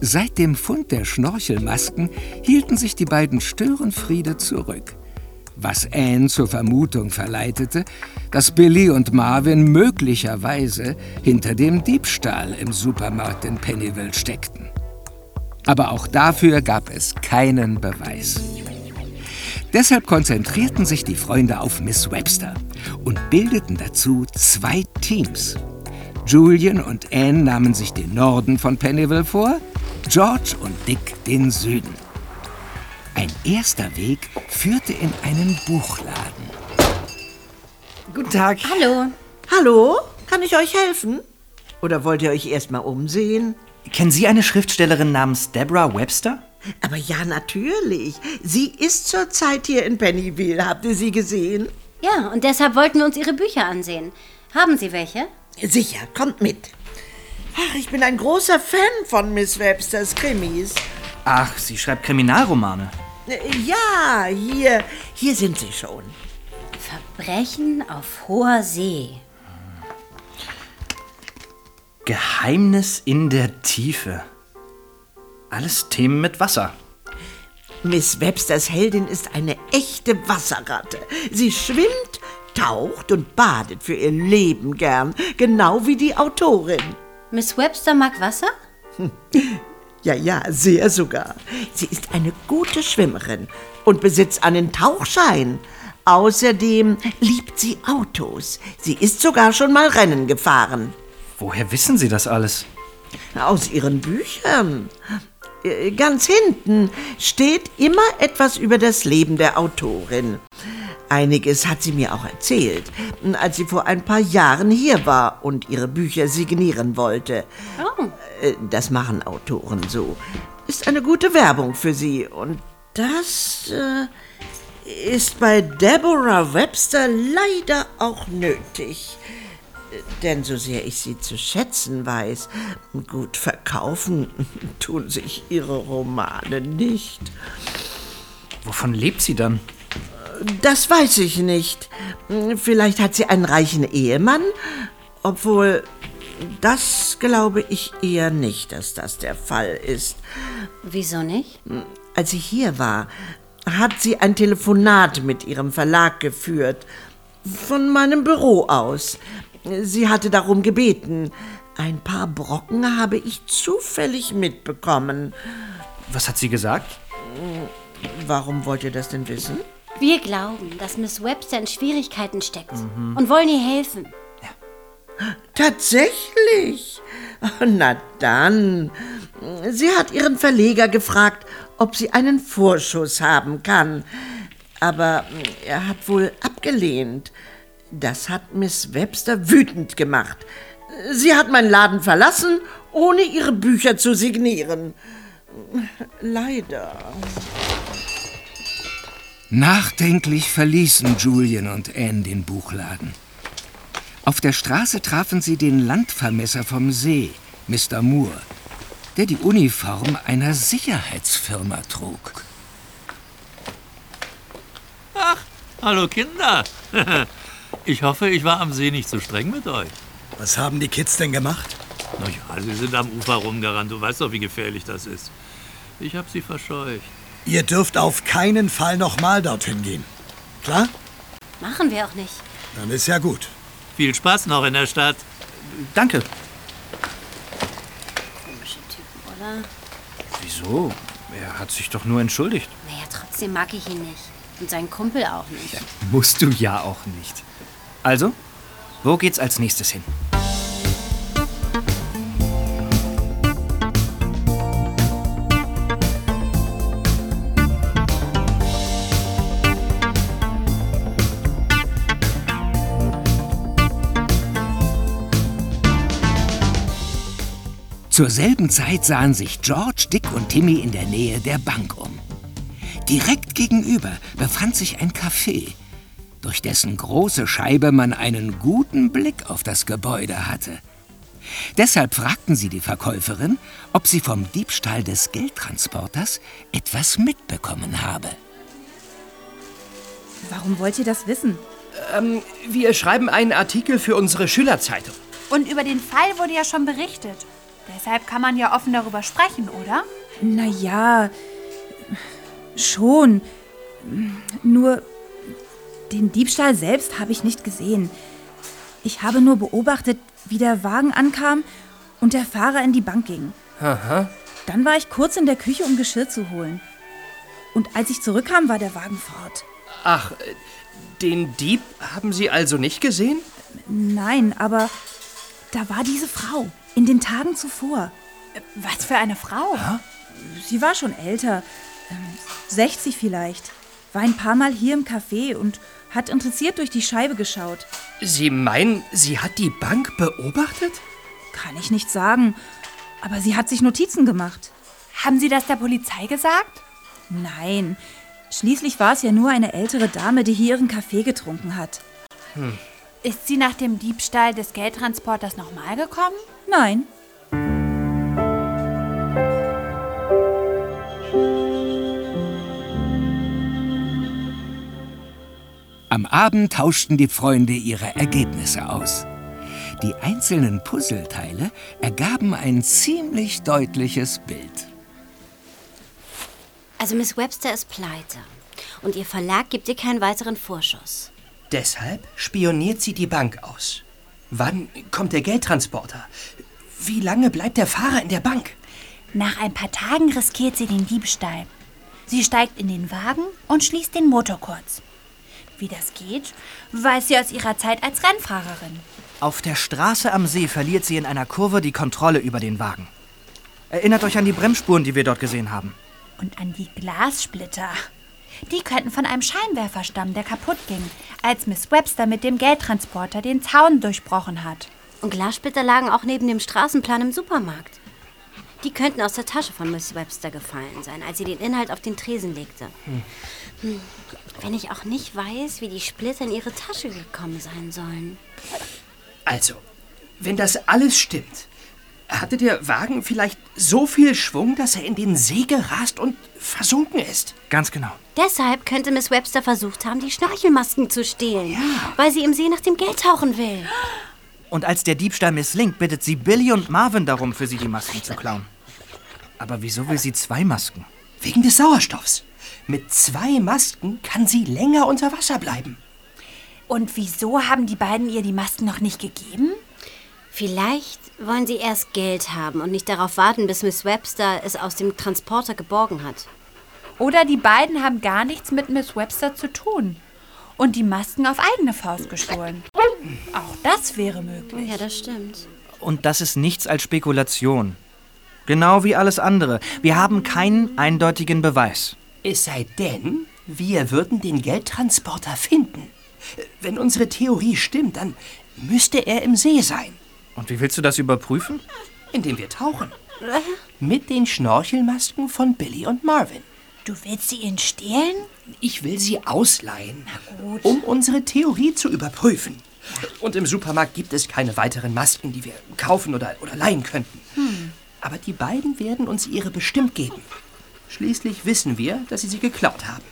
Seit dem Fund der Schnorchelmasken hielten sich die beiden Störenfriede zurück, was Anne zur Vermutung verleitete, dass Billy und Marvin möglicherweise hinter dem Diebstahl im Supermarkt in Pennyville steckten. Aber auch dafür gab es keinen Beweis. Deshalb konzentrierten sich die Freunde auf Miss Webster und bildeten dazu zwei Teams. Julian und Anne nahmen sich den Norden von Pennyville vor, George und Dick den Süden. Ein erster Weg führte in einen Buchladen. Guten Tag. Hallo. Hallo? Kann ich euch helfen? Oder wollt ihr euch erstmal umsehen? Kennen Sie eine Schriftstellerin namens Deborah Webster? Aber ja, natürlich. Sie ist zurzeit hier in Pennyville. Habt ihr sie gesehen? Ja, und deshalb wollten wir uns Ihre Bücher ansehen. Haben Sie welche? Sicher, kommt mit. Ach, ich bin ein großer Fan von Miss Websters Krimis. Ach, sie schreibt Kriminalromane. Ja, hier, hier sind sie schon. Verbrechen auf hoher See. Geheimnis in der Tiefe. Alles Themen mit Wasser. Miss Websters Heldin ist eine echte Wasserratte. Sie schwimmt, taucht und badet für ihr Leben gern, genau wie die Autorin. Miss Webster mag Wasser? Ja, ja, sehr sogar. Sie ist eine gute Schwimmerin und besitzt einen Tauchschein. Außerdem liebt sie Autos. Sie ist sogar schon mal Rennen gefahren. Woher wissen Sie das alles? Aus ihren Büchern. Äh, Ganz hinten steht immer etwas über das Leben der Autorin. Einiges hat sie mir auch erzählt, als sie vor ein paar Jahren hier war und ihre Bücher signieren wollte. Oh. Äh, Das machen Autoren so. Ist eine gute Werbung für sie. Und das äh, ist bei Deborah Webster leider auch nötig. Denn so sehr ich sie zu schätzen weiß, gut verkaufen tun sich ihre Romane nicht. Wovon lebt sie dann? Das weiß ich nicht. Vielleicht hat sie einen reichen Ehemann, obwohl das glaube ich eher nicht, dass das der Fall ist. Wieso nicht? Als sie hier war, hat sie ein Telefonat mit ihrem Verlag geführt. Von meinem Büro aus. Sie hatte darum gebeten. Ein paar Brocken habe ich zufällig mitbekommen. Was hat sie gesagt? Warum wollt ihr das denn wissen? Wir glauben, dass Miss Webster in Schwierigkeiten steckt Mhm. und wollen ihr helfen. Tatsächlich? Na dann. Sie hat ihren Verleger gefragt, ob sie einen Vorschuss haben kann. Aber er hat wohl abgelehnt. Das hat Miss Webster wütend gemacht. Sie hat meinen Laden verlassen, ohne ihre Bücher zu signieren. Leider. Nachdenklich verließen Julian und Anne den Buchladen. Auf der Straße trafen sie den Landvermesser vom See, Mr. Moore, der die Uniform einer Sicherheitsfirma trug. Ach, hallo Kinder. Ich hoffe, ich war am See nicht zu streng mit euch. Was haben die Kids denn gemacht? Na ja, sie sind am Ufer rumgerannt. Du weißt doch, wie gefährlich das ist. Ich habe sie verscheucht. Ihr dürft auf keinen Fall nochmal dorthin gehen. Klar? Machen wir auch nicht. Dann ist ja gut. Viel Spaß noch in der Stadt. Danke. Komische Typen, oder? Wieso? Er hat sich doch nur entschuldigt. Naja, trotzdem mag ich ihn nicht. Und seinen Kumpel auch nicht. Musst du ja auch nicht. Also, wo geht's als nächstes hin? Zur selben Zeit sahen sich George, Dick und Timmy in der Nähe der Bank um. Direkt gegenüber befand sich ein Café, durch dessen große Scheibe man einen guten Blick auf das Gebäude hatte. Deshalb fragten sie die Verkäuferin, ob sie vom Diebstahl des Geldtransporters etwas mitbekommen habe. Warum wollt ihr das wissen? Ähm, wir schreiben einen Artikel für unsere Schülerzeitung. Und über den Fall wurde ja schon berichtet. Deshalb kann man ja offen darüber sprechen, oder? Na ja, schon. Nur den Diebstahl selbst habe ich nicht gesehen. Ich habe nur beobachtet, wie der Wagen ankam und der Fahrer in die Bank ging. Aha. Dann war ich kurz in der Küche, um Geschirr zu holen. Und als ich zurückkam, war der Wagen fort. Ach, den Dieb haben Sie also nicht gesehen? Nein, aber da war diese Frau in den Tagen zuvor. Was für eine Frau? Sie war schon älter, ähm, 60 vielleicht. War ein paar Mal hier im Café und hat interessiert durch die Scheibe geschaut. Sie meinen, sie hat die Bank beobachtet? Kann ich nicht sagen, aber sie hat sich Notizen gemacht. Haben Sie das der Polizei gesagt? Nein, schließlich war es ja nur eine ältere Dame, die hier ihren Kaffee getrunken hat. Hm. Ist sie nach dem Diebstahl des Geldtransporters nochmal gekommen? Nein. Am Abend tauschten die Freunde ihre Ergebnisse aus. Die einzelnen Puzzleteile ergaben ein ziemlich deutliches Bild. Also Miss Webster ist pleite. Und ihr Verlag gibt ihr keinen weiteren Vorschuss. Deshalb spioniert sie die Bank aus. Wann kommt der Geldtransporter? Wie lange bleibt der Fahrer in der Bank? Nach ein paar Tagen riskiert sie den Diebstahl. Sie steigt in den Wagen und schließt den Motor kurz. Wie das geht, weiß sie aus ihrer Zeit als Rennfahrerin. Auf der Straße am See verliert sie in einer Kurve die Kontrolle über den Wagen. Erinnert euch an die Bremsspuren, die wir dort gesehen haben. Und an die Glassplitter. Die könnten von einem Scheinwerfer stammen, der kaputt ging, als Miss Webster mit dem Geldtransporter den Zaun durchbrochen hat. Und Glassplitter lagen auch neben dem Straßenplan im Supermarkt. Die könnten aus der Tasche von Miss Webster gefallen sein, als sie den Inhalt auf den Tresen legte. Hm. Wenn ich auch nicht weiß, wie die Splitter in ihre Tasche gekommen sein sollen. Also, wenn das alles stimmt, hatte der Wagen vielleicht so viel Schwung, dass er in den See gerast und versunken ist. Ganz genau. Deshalb könnte Miss Webster versucht haben, die Schnorchelmasken zu stehlen, weil sie im See nach dem Geld tauchen will. Und als der Diebstahl misslingt, bittet sie Billy und Marvin darum, für sie die Masken zu klauen. Aber wieso will sie zwei Masken? Wegen des Sauerstoffs. Mit zwei Masken kann sie länger unter Wasser bleiben. Und wieso haben die beiden ihr die Masken noch nicht gegeben? Vielleicht wollen sie erst Geld haben und nicht darauf warten, bis Miss Webster es aus dem Transporter geborgen hat. Oder die beiden haben gar nichts mit Miss Webster zu tun und die Masken auf eigene Faust gestohlen. Auch das wäre möglich. Ja, das stimmt. Und das ist nichts als Spekulation. Genau wie alles andere. Wir haben keinen eindeutigen Beweis. Es sei denn, wir würden den Geldtransporter finden. Wenn unsere Theorie stimmt, dann müsste er im See sein. Und wie willst du das überprüfen? Indem wir tauchen. Mit den Schnorchelmasken von Billy und Marvin. Du willst sie ihnen stehlen? Ich will sie ausleihen, gut. um unsere Theorie zu überprüfen. Und im Supermarkt gibt es keine weiteren Masken, die wir kaufen oder, oder leihen könnten. Hm. Aber die beiden werden uns ihre bestimmt geben. Schließlich wissen wir, dass sie sie geklaut haben.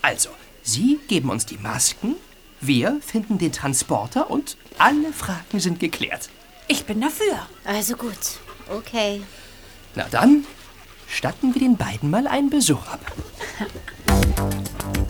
Also, sie geben uns die Masken, wir finden den Transporter und alle Fragen sind geklärt. Ich bin dafür. Also gut. Okay. Na dann, statten wir den beiden mal einen Besuch ab.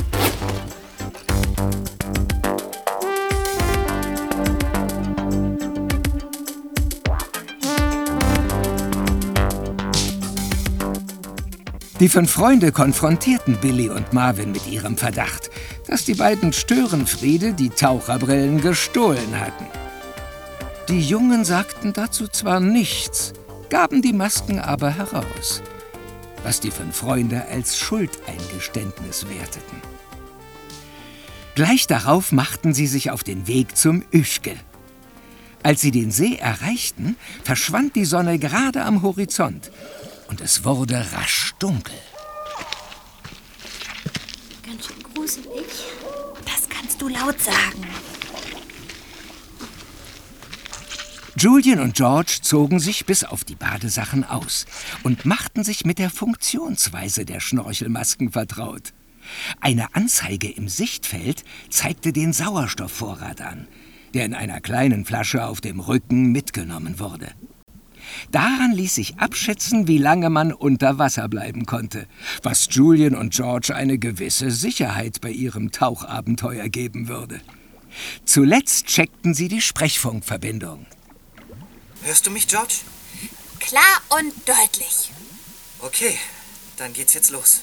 Die fünf Freunde konfrontierten Billy und Marvin mit ihrem Verdacht, dass die beiden Störenfriede die Taucherbrillen gestohlen hatten. Die Jungen sagten dazu zwar nichts, gaben die Masken aber heraus, was die fünf Freunde als Schuldeingeständnis werteten. Gleich darauf machten sie sich auf den Weg zum Üschke. Als sie den See erreichten, verschwand die Sonne gerade am Horizont und es wurde rasch dunkel. Ganz schön gruselig. Das kannst du laut sagen. Julian und George zogen sich bis auf die Badesachen aus und machten sich mit der Funktionsweise der Schnorchelmasken vertraut. Eine Anzeige im Sichtfeld zeigte den Sauerstoffvorrat an, der in einer kleinen Flasche auf dem Rücken mitgenommen wurde. Daran ließ sich abschätzen, wie lange man unter Wasser bleiben konnte, was Julian und George eine gewisse Sicherheit bei ihrem Tauchabenteuer geben würde. Zuletzt checkten sie die Sprechfunkverbindung. Hörst du mich, George? Klar und deutlich. Okay, dann geht's jetzt los.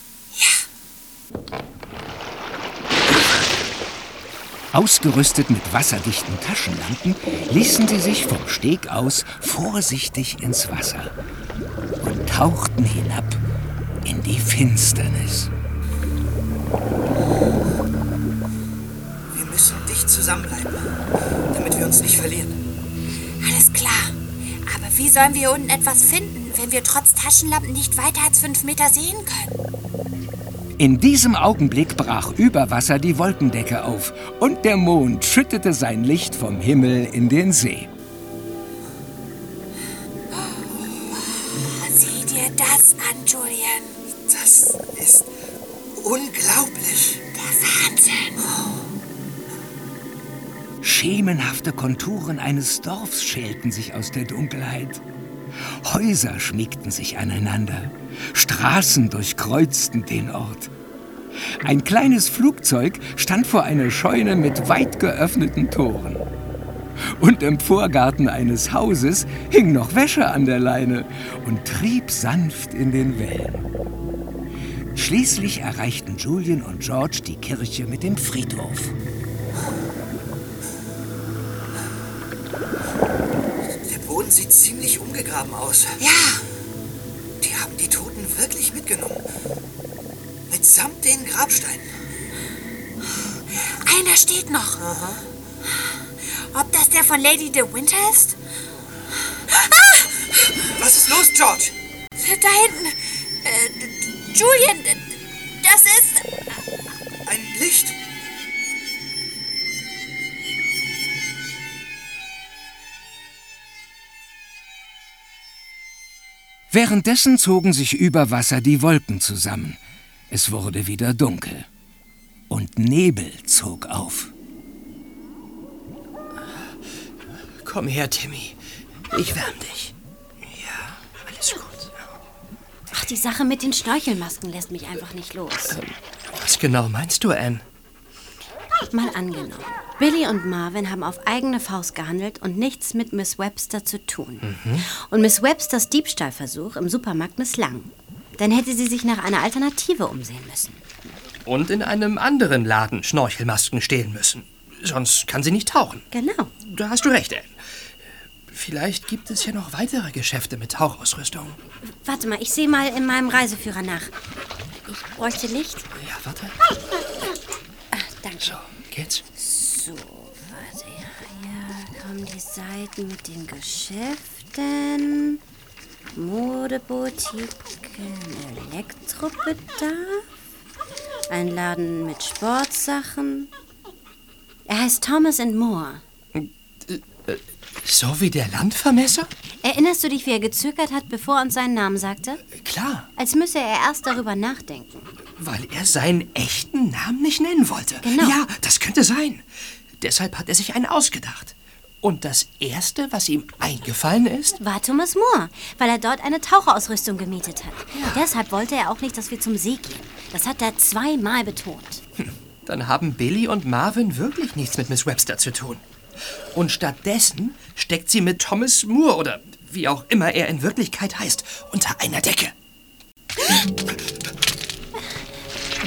Ausgerüstet mit wasserdichten Taschenlampen ließen sie sich vom Steg aus vorsichtig ins Wasser und tauchten hinab in die Finsternis. Wir müssen dicht zusammenbleiben, damit wir uns nicht verlieren. Alles klar. Aber wie sollen wir unten etwas finden, wenn wir trotz Taschenlampen nicht weiter als fünf Meter sehen können? In diesem Augenblick brach über Wasser die Wolkendecke auf und der Mond schüttete sein Licht vom Himmel in den See. Sieh dir das an, Julian. Das ist unglaublich. Der Wahnsinn. Schemenhafte Konturen eines Dorfs schälten sich aus der Dunkelheit. Häuser schmiegten sich aneinander. Straßen durchkreuzten den Ort. Ein kleines Flugzeug stand vor einer Scheune mit weit geöffneten Toren. Und im Vorgarten eines Hauses hing noch Wäsche an der Leine und trieb sanft in den Wellen. Schließlich erreichten Julian und George die Kirche mit dem Friedhof. Der Boden sieht ziemlich umgegraben aus. Ja. Die haben die Toten wirklich mitgenommen. Mitsamt den Grabsteinen. Einer steht noch. Ob das der von Lady de Winter ist? Was ist los, George? Da hinten. Äh, Julian, das ist. Ein Licht. Währenddessen zogen sich über Wasser die Wolken zusammen. Es wurde wieder dunkel. Und Nebel zog auf. Komm her, Timmy. Ich wärm dich. Ja, alles gut. Ach, die Sache mit den Schnorchelmasken lässt mich einfach nicht los. Was genau meinst du, Anne? Mal angenommen. Billy und Marvin haben auf eigene Faust gehandelt und nichts mit Miss Webster zu tun. Mhm. Und Miss Websters Diebstahlversuch im Supermarkt misslang. Dann hätte sie sich nach einer Alternative umsehen müssen. Und in einem anderen Laden Schnorchelmasken stehlen müssen. Sonst kann sie nicht tauchen. Genau. Da hast du recht, Anne. Vielleicht gibt es ja noch weitere Geschäfte mit Tauchausrüstung. Warte mal, ich sehe mal in meinem Reiseführer nach. Ich bräuchte Licht. Ja, warte. Danke. So, geht's? So, warte. Hier kommen die Seiten mit den Geschäften. Modeboutique, Elektrobedarf. Ein Laden mit Sportsachen. Er heißt Thomas and More. So wie der Landvermesser? Erinnerst du dich, wie er gezögert hat, bevor er uns seinen Namen sagte? Klar, Als müsse er erst darüber nachdenken. Weil er seinen echten Namen nicht nennen wollte. Genau. Ja, das könnte sein. Deshalb hat er sich einen ausgedacht. Und das Erste, was ihm eingefallen ist? War Thomas Moore, weil er dort eine Taucherausrüstung gemietet hat. Deshalb wollte er auch nicht, dass wir zum See gehen. Das hat er zweimal betont. Dann haben Billy und Marvin wirklich nichts mit Miss Webster zu tun. Und stattdessen steckt sie mit Thomas Moore oder wie auch immer er in Wirklichkeit heißt, unter einer Decke.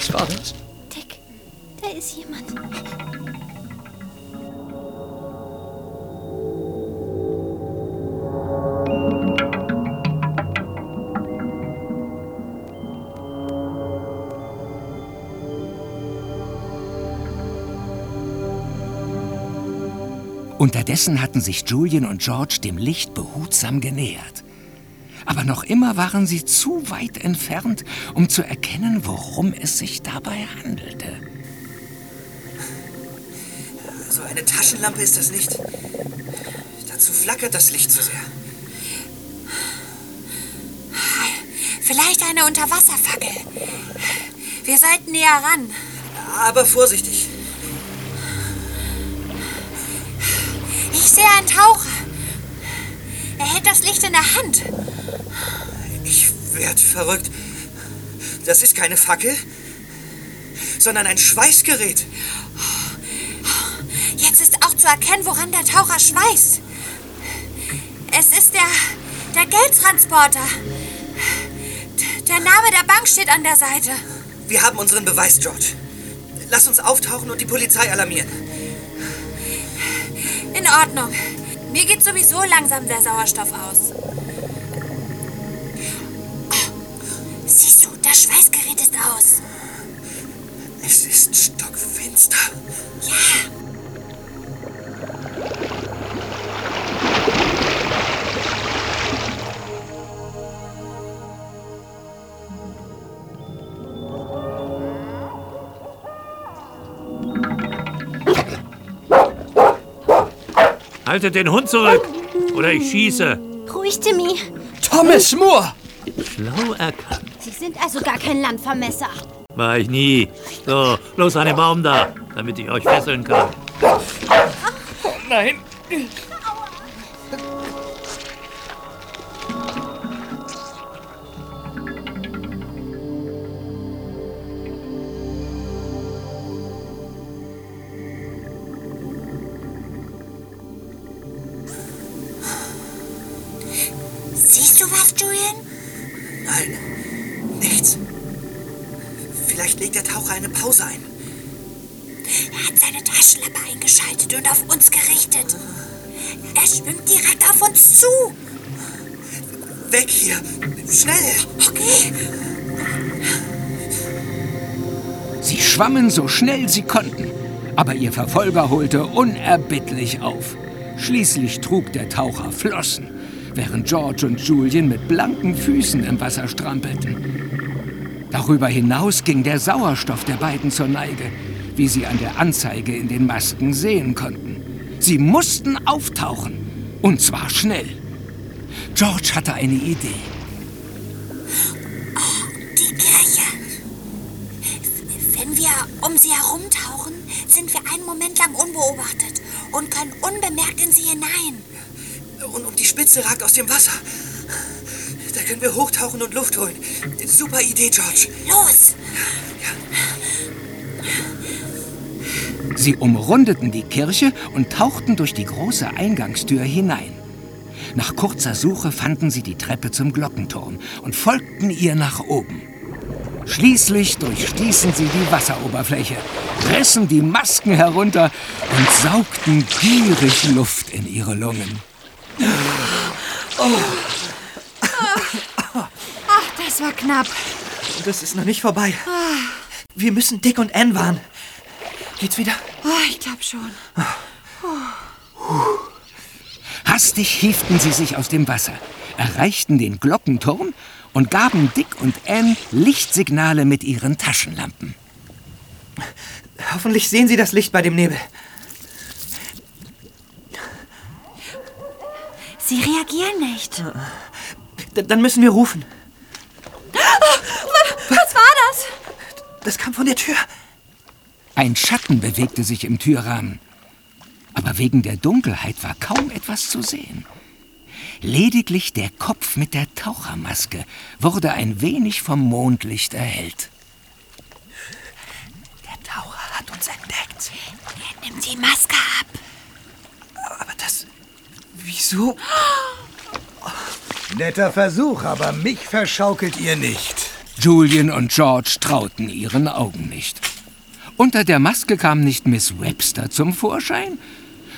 Was war das? Dick, da ist jemand. Unterdessen hatten sich Julian und George dem Licht behutsam genähert. Aber noch immer waren sie zu weit entfernt, um zu erkennen, worum es sich dabei handelte. So eine Taschenlampe ist das nicht. Dazu flackert das Licht zu sehr. Vielleicht eine Unterwasserfackel. Wir sollten näher ran. Aber vorsichtig. Ich sehe einen Taucher. Er hält das Licht in der Hand. Ich werd verrückt. Das ist keine Fackel, sondern ein Schweißgerät. Jetzt ist auch zu erkennen, woran der Taucher schweißt. Es ist der, der Geldtransporter. Der Name der Bank steht an der Seite. Wir haben unseren Beweis, George. Lass uns auftauchen und die Polizei alarmieren. In Ordnung. Mir geht sowieso langsam der Sauerstoff aus. Oh, siehst du, das Schweißgerät ist aus. Es ist stockfinster. Ja. Haltet den Hund zurück, oder ich schieße. Ruhig, Timmy. Thomas Moore! Schlau erkannt. Sie sind also gar kein Landvermesser. War ich nie. So, bloß an den Baum da, damit ich euch fesseln kann. Oh nein! Schnell! Sie schwammen so schnell sie konnten, aber ihr Verfolger holte unerbittlich auf. Schließlich trug der Taucher Flossen, während George und Julian mit blanken Füßen im Wasser strampelten. Darüber hinaus ging der Sauerstoff der beiden zur Neige, wie sie an der Anzeige in den Masken sehen konnten. Sie mussten auftauchen, und zwar schnell. George hatte eine Idee. Die Kirche. Wenn wir um sie herumtauchen, sind wir einen Moment lang unbeobachtet und können unbemerkt in sie hinein. Und, und die Spitze ragt aus dem Wasser. Da können wir hochtauchen und Luft holen. Super Idee, George. Los! Sie umrundeten die Kirche und tauchten durch die große Eingangstür hinein. Nach kurzer Suche fanden sie die Treppe zum Glockenturm und folgten ihr nach oben. Schließlich durchstießen sie die Wasseroberfläche, rissen die Masken herunter und saugten gierig Luft in ihre Lungen. Ach, das war knapp. Das ist noch nicht vorbei. Wir müssen Dick und Ann warnen. Geht's wieder? oh, ich glaube schon. Hastig hieften sie sich aus dem Wasser, erreichten den Glockenturm und gaben Dick und Ann Lichtsignale mit ihren Taschenlampen. Hoffentlich sehen Sie das Licht bei dem Nebel. Sie reagieren nicht. D dann müssen wir rufen. Was war das? Das kam von der Tür. Ein Schatten bewegte sich im Türrahmen. Aber wegen der Dunkelheit war kaum etwas zu sehen. Lediglich der Kopf mit der Tauchermaske wurde ein wenig vom Mondlicht erhellt. Der Taucher hat uns entdeckt. Er nimmt die Maske ab. Aber das. Wieso? Netter Versuch, aber mich verschaukelt ihr nicht. Julian und George trauten ihren Augen nicht. Unter der Maske kam nicht Miss Webster zum Vorschein,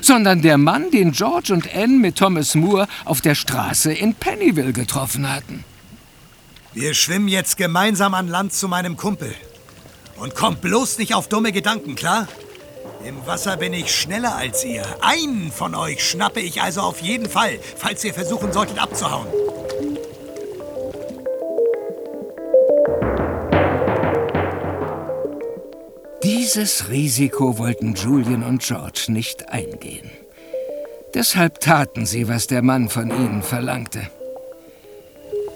sondern der Mann, den George und Anne mit Thomas Moore auf der Straße in Pennyville getroffen hatten. Wir schwimmen jetzt gemeinsam an Land zu meinem Kumpel. Und kommt bloß nicht auf dumme Gedanken, klar? Im Wasser bin ich schneller als ihr. Einen von euch schnappe ich also auf jeden Fall, falls ihr versuchen solltet abzuhauen. Dieses Risiko wollten Julian und George nicht eingehen. Deshalb taten sie, was der Mann von ihnen verlangte.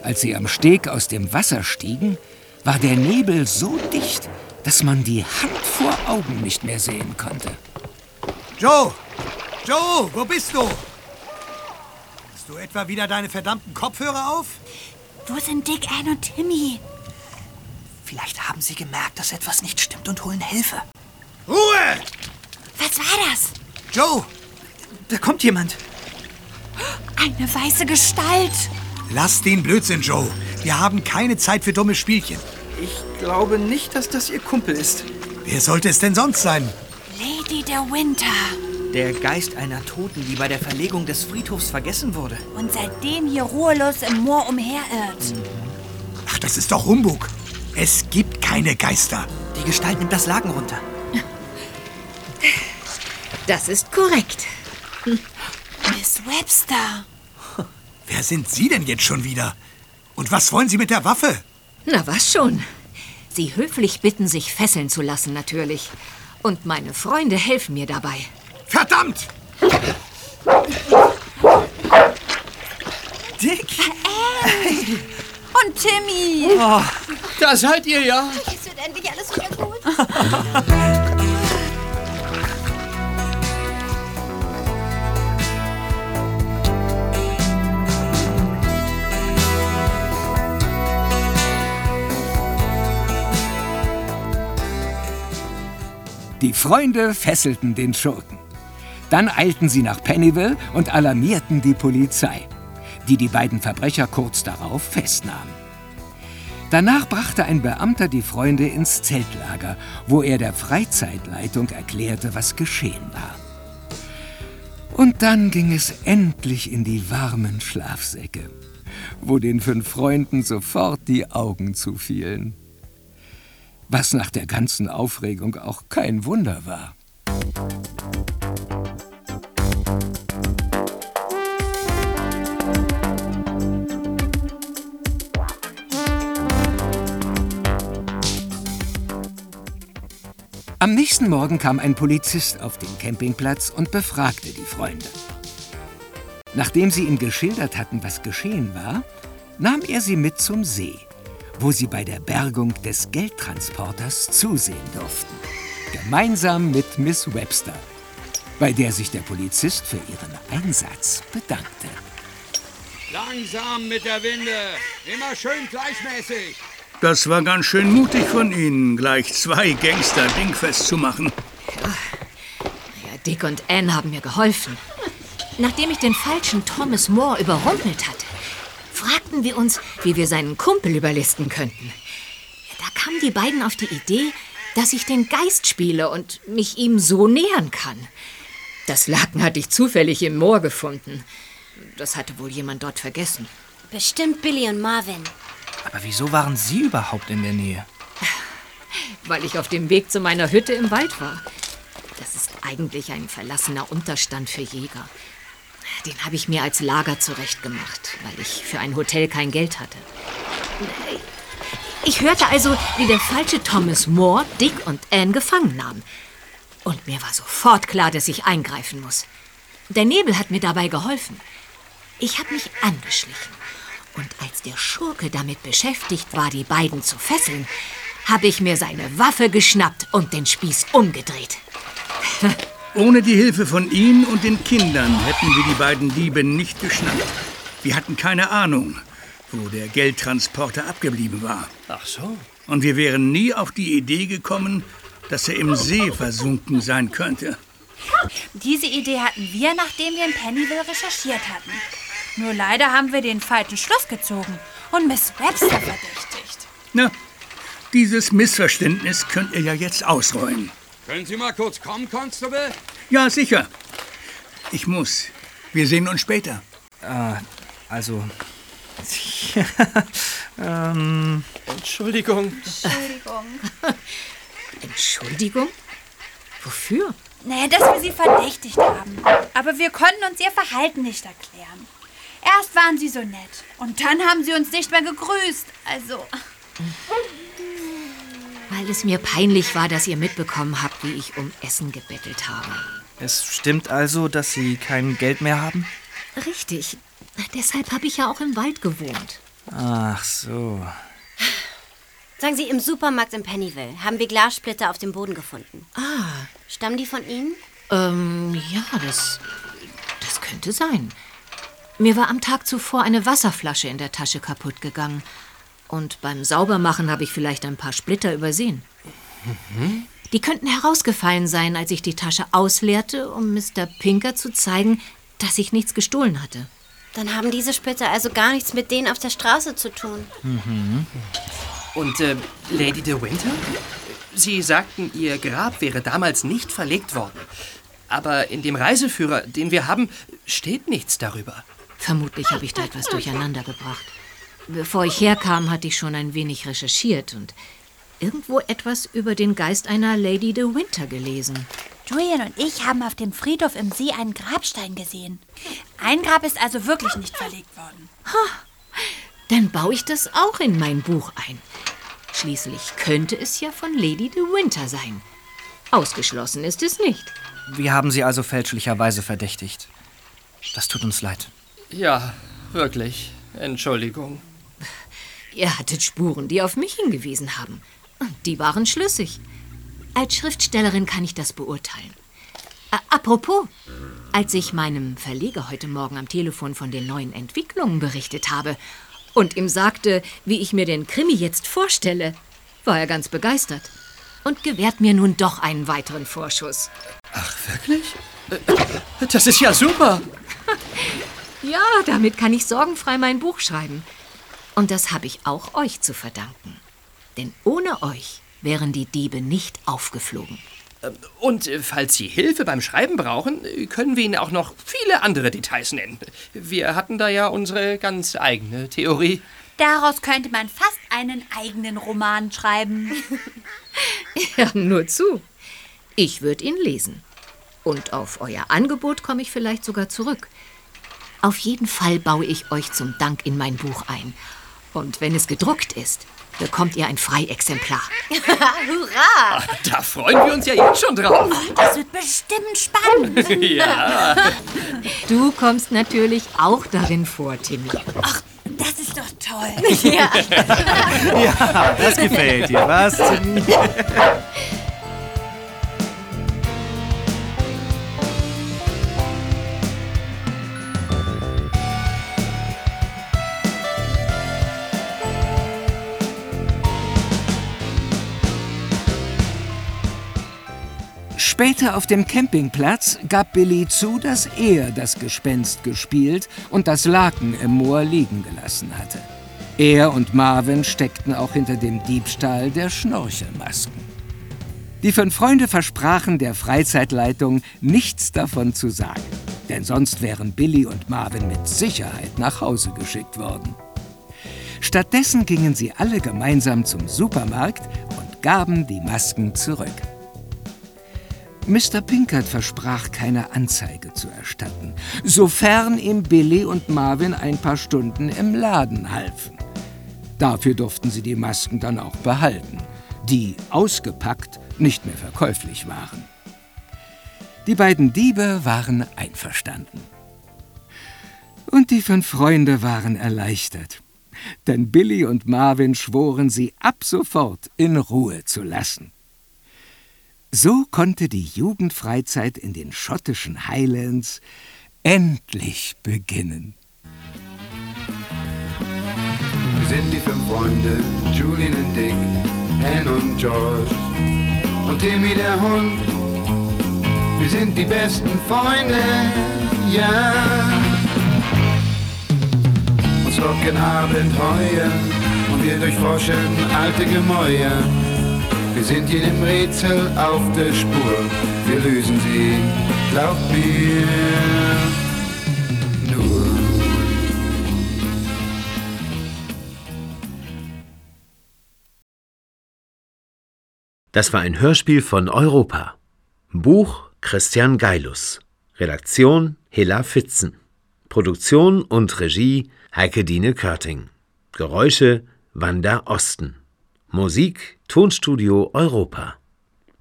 Als sie am Steg aus dem Wasser stiegen, war der Nebel so dicht, dass man die Hand vor Augen nicht mehr sehen konnte. Joe! Joe, wo bist du? Hast du etwa wieder deine verdammten Kopfhörer auf? Wo sind Dick, Ann und Timmy? Vielleicht haben sie gemerkt, dass etwas nicht stimmt und holen Hilfe. Ruhe! Was war das? Joe! Da kommt jemand. Eine weiße Gestalt. Lass den Blödsinn, Joe. Wir haben keine Zeit für dumme Spielchen. Ich glaube nicht, dass das ihr Kumpel ist. Wer sollte es denn sonst sein? Lady der Winter. Der Geist einer Toten, die bei der Verlegung des Friedhofs vergessen wurde. Und seitdem hier ruhelos im Moor umherirrt. Ach, das ist doch Humbug. Es gibt keine Geister. Die Gestalt nimmt das Laken runter. Das ist korrekt. Miss Webster. Wer sind Sie denn jetzt schon wieder? Und was wollen Sie mit der Waffe? Na was schon. Sie höflich bitten, sich fesseln zu lassen, natürlich. Und meine Freunde helfen mir dabei. Verdammt! Dick! Ann! Und Timmy! Oh, da seid ihr ja. Es wird endlich alles wieder gut. Die Freunde fesselten den Schurken. Dann eilten sie nach Pennyville und alarmierten die Polizei, die die beiden Verbrecher kurz darauf festnahm. Danach brachte ein Beamter die Freunde ins Zeltlager, wo er der Freizeitleitung erklärte, was geschehen war. Und dann ging es endlich in die warmen Schlafsäcke, wo den fünf Freunden sofort die Augen zufielen. Was nach der ganzen Aufregung auch kein Wunder war. Am nächsten Morgen kam ein Polizist auf den Campingplatz und befragte die Freunde. Nachdem sie ihm geschildert hatten, was geschehen war, nahm er sie mit zum See, wo sie bei der Bergung des Geldtransporters zusehen durften. Gemeinsam mit Miss Webster, bei der sich der Polizist für ihren Einsatz bedankte. Langsam mit der Winde. Immer schön gleichmäßig. Das war ganz schön mutig von Ihnen, gleich zwei Gangster dingfest zu machen. Ja, Dick und Anne haben mir geholfen. Nachdem ich den falschen Thomas Moore überrumpelt hatte, fragten wir uns, wie wir seinen Kumpel überlisten könnten. Da kamen die beiden auf die Idee, dass ich den Geist spiele und mich ihm so nähern kann. Das Laken hatte ich zufällig im Moor gefunden. Das hatte wohl jemand dort vergessen. Bestimmt Billy und Marvin. Aber wieso waren Sie überhaupt in der Nähe? Weil ich auf dem Weg zu meiner Hütte im Wald war. Das ist eigentlich ein verlassener Unterstand für Jäger. Den habe ich mir als Lager zurechtgemacht, weil ich für ein Hotel kein Geld hatte. Ich hörte also, wie der falsche Thomas Moore Dick und Anne gefangen nahm. Und mir war sofort klar, dass ich eingreifen muss. Der Nebel hat mir dabei geholfen. Ich habe mich angeschlichen. Und als der Schurke damit beschäftigt war, die beiden zu fesseln, habe ich mir seine Waffe geschnappt und den Spieß umgedreht. Ohne die Hilfe von Ihnen und den Kindern hätten wir die beiden Diebe nicht geschnappt. Wir hatten keine Ahnung, wo der Geldtransporter abgeblieben war. Ach so. Und wir wären nie auf die Idee gekommen, dass er im See versunken sein könnte. Diese Idee hatten wir, nachdem wir in Pennyville recherchiert hatten. Nur leider haben wir den falschen Schluss gezogen und Miss Webster verdächtigt. Na, dieses Missverständnis könnt ihr ja jetzt ausräumen. Können Sie mal kurz kommen, Constable? Ja, sicher. Ich muss. Wir sehen uns später. Äh, also. ähm. Entschuldigung. Entschuldigung. Entschuldigung? Wofür? Naja, dass wir sie verdächtigt haben. Aber wir konnten uns ihr Verhalten nicht erklären. Erst waren sie so nett und dann haben sie uns nicht mehr gegrüßt. Also. Weil es mir peinlich war, dass ihr mitbekommen habt, wie ich um Essen gebettelt habe. Es stimmt also, dass Sie kein Geld mehr haben? Richtig. Deshalb habe ich ja auch im Wald gewohnt. Ach so. Sagen Sie, im Supermarkt in Pennyville haben wir Glassplitter auf dem Boden gefunden. Ah. Stammen die von Ihnen? Ähm, ja, das. Das könnte sein. Mir war am Tag zuvor eine Wasserflasche in der Tasche kaputt gegangen. Und beim Saubermachen habe ich vielleicht ein paar Splitter übersehen. Die könnten herausgefallen sein, als ich die Tasche ausleerte, um Mr. Pinker zu zeigen, dass ich nichts gestohlen hatte. Dann haben diese Splitter also gar nichts mit denen auf der Straße zu tun. Und äh, Lady de Winter? Sie sagten, Ihr Grab wäre damals nicht verlegt worden. Aber in dem Reiseführer, den wir haben, steht nichts darüber. Vermutlich habe ich da etwas durcheinander gebracht. Bevor ich herkam, hatte ich schon ein wenig recherchiert und irgendwo etwas über den Geist einer Lady de Winter gelesen. Julian und ich haben auf dem Friedhof im See einen Grabstein gesehen. Ein Grab ist also wirklich nicht verlegt worden. Dann baue ich das auch in mein Buch ein. Schließlich könnte es ja von Lady de Winter sein. Ausgeschlossen ist es nicht. Wir haben Sie also fälschlicherweise verdächtigt. Das tut uns leid. Ja, wirklich. Entschuldigung. Ihr hattet Spuren, die auf mich hingewiesen haben. Die waren schlüssig. Als Schriftstellerin kann ich das beurteilen. Ä- apropos, als ich meinem Verleger heute Morgen am Telefon von den neuen Entwicklungen berichtet habe und ihm sagte, wie ich mir den Krimi jetzt vorstelle, war er ganz begeistert und gewährt mir nun doch einen weiteren Vorschuss. Wirklich? Äh, Das ist ja super. Ja, damit kann ich sorgenfrei mein Buch schreiben. Und das habe ich auch euch zu verdanken. Denn ohne euch wären die Diebe nicht aufgeflogen. Und äh, falls Sie Hilfe beim Schreiben brauchen, können wir Ihnen auch noch viele andere Details nennen. Wir hatten da ja unsere ganz eigene Theorie. Daraus könnte man fast einen eigenen Roman schreiben. Ja, nur zu. Ich würde ihn lesen. Und auf euer Angebot komme ich vielleicht sogar zurück. Auf jeden Fall baue ich euch zum Dank in mein Buch ein. Und wenn es gedruckt ist, bekommt ihr ein Freiexemplar. Hurra! Da freuen wir uns ja jetzt schon drauf. Das wird bestimmt spannend. ja. Du kommst natürlich auch darin vor, Timmy. Das ist doch toll. Ja. Ja, das gefällt dir, was? Später auf dem Campingplatz gab Billy zu, dass er das Gespenst gespielt und das Laken im Moor liegen gelassen hatte. Er und Marvin steckten auch hinter dem Diebstahl der Schnorchelmasken. Die fünf Freunde versprachen der Freizeitleitung, nichts davon zu sagen. Denn sonst wären Billy und Marvin mit Sicherheit nach Hause geschickt worden. Stattdessen gingen sie alle gemeinsam zum Supermarkt und gaben die Masken zurück. Mr. Pinkert versprach, keine Anzeige zu erstatten, sofern ihm Billy und Marvin ein paar Stunden im Laden halfen. Dafür durften sie die Masken dann auch behalten, die ausgepackt nicht mehr verkäuflich waren. Die beiden Diebe waren einverstanden. Und die fünf Freunde waren erleichtert, denn Billy und Marvin schworen sie ab sofort in Ruhe zu lassen. So konnte die Jugendfreizeit in den schottischen Highlands endlich beginnen. Wir sind die fünf Freunde, Julian und Dick, Anne und George und Timmy der Hund. Wir sind die besten Freunde, ja. Uns locken Abenteuer und wir durchforschen alte Gemäuer. Wir sind jedem Rätsel auf der Spur, wir lösen sie, glaub mir. Das war ein Hörspiel von Europa. Buch Christian Geilus. Redaktion Hilla Fitzen. Produktion und Regie Heike-Dine Körting. Geräusche Wanda Osten. Musik Tonstudio Europa.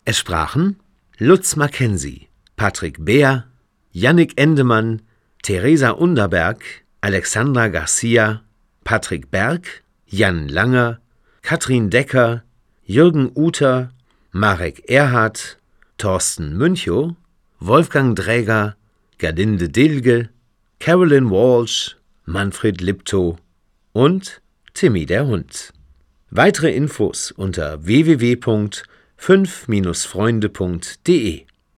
Es sprachen Lutz Mackenzie, Patrick Beer, Yannick Endemann, Theresa Underberg, Alexandra Garcia, Patrick Berg, Jan Langer, Katrin Decker, Jürgen Uter, Marek Erhardt, Thorsten Münchow, Wolfgang Dräger, Gerdinde Dilge, Carolyn Walsh, Manfred Liptow und Timmy der Hund. Weitere Infos unter www.5-freunde.de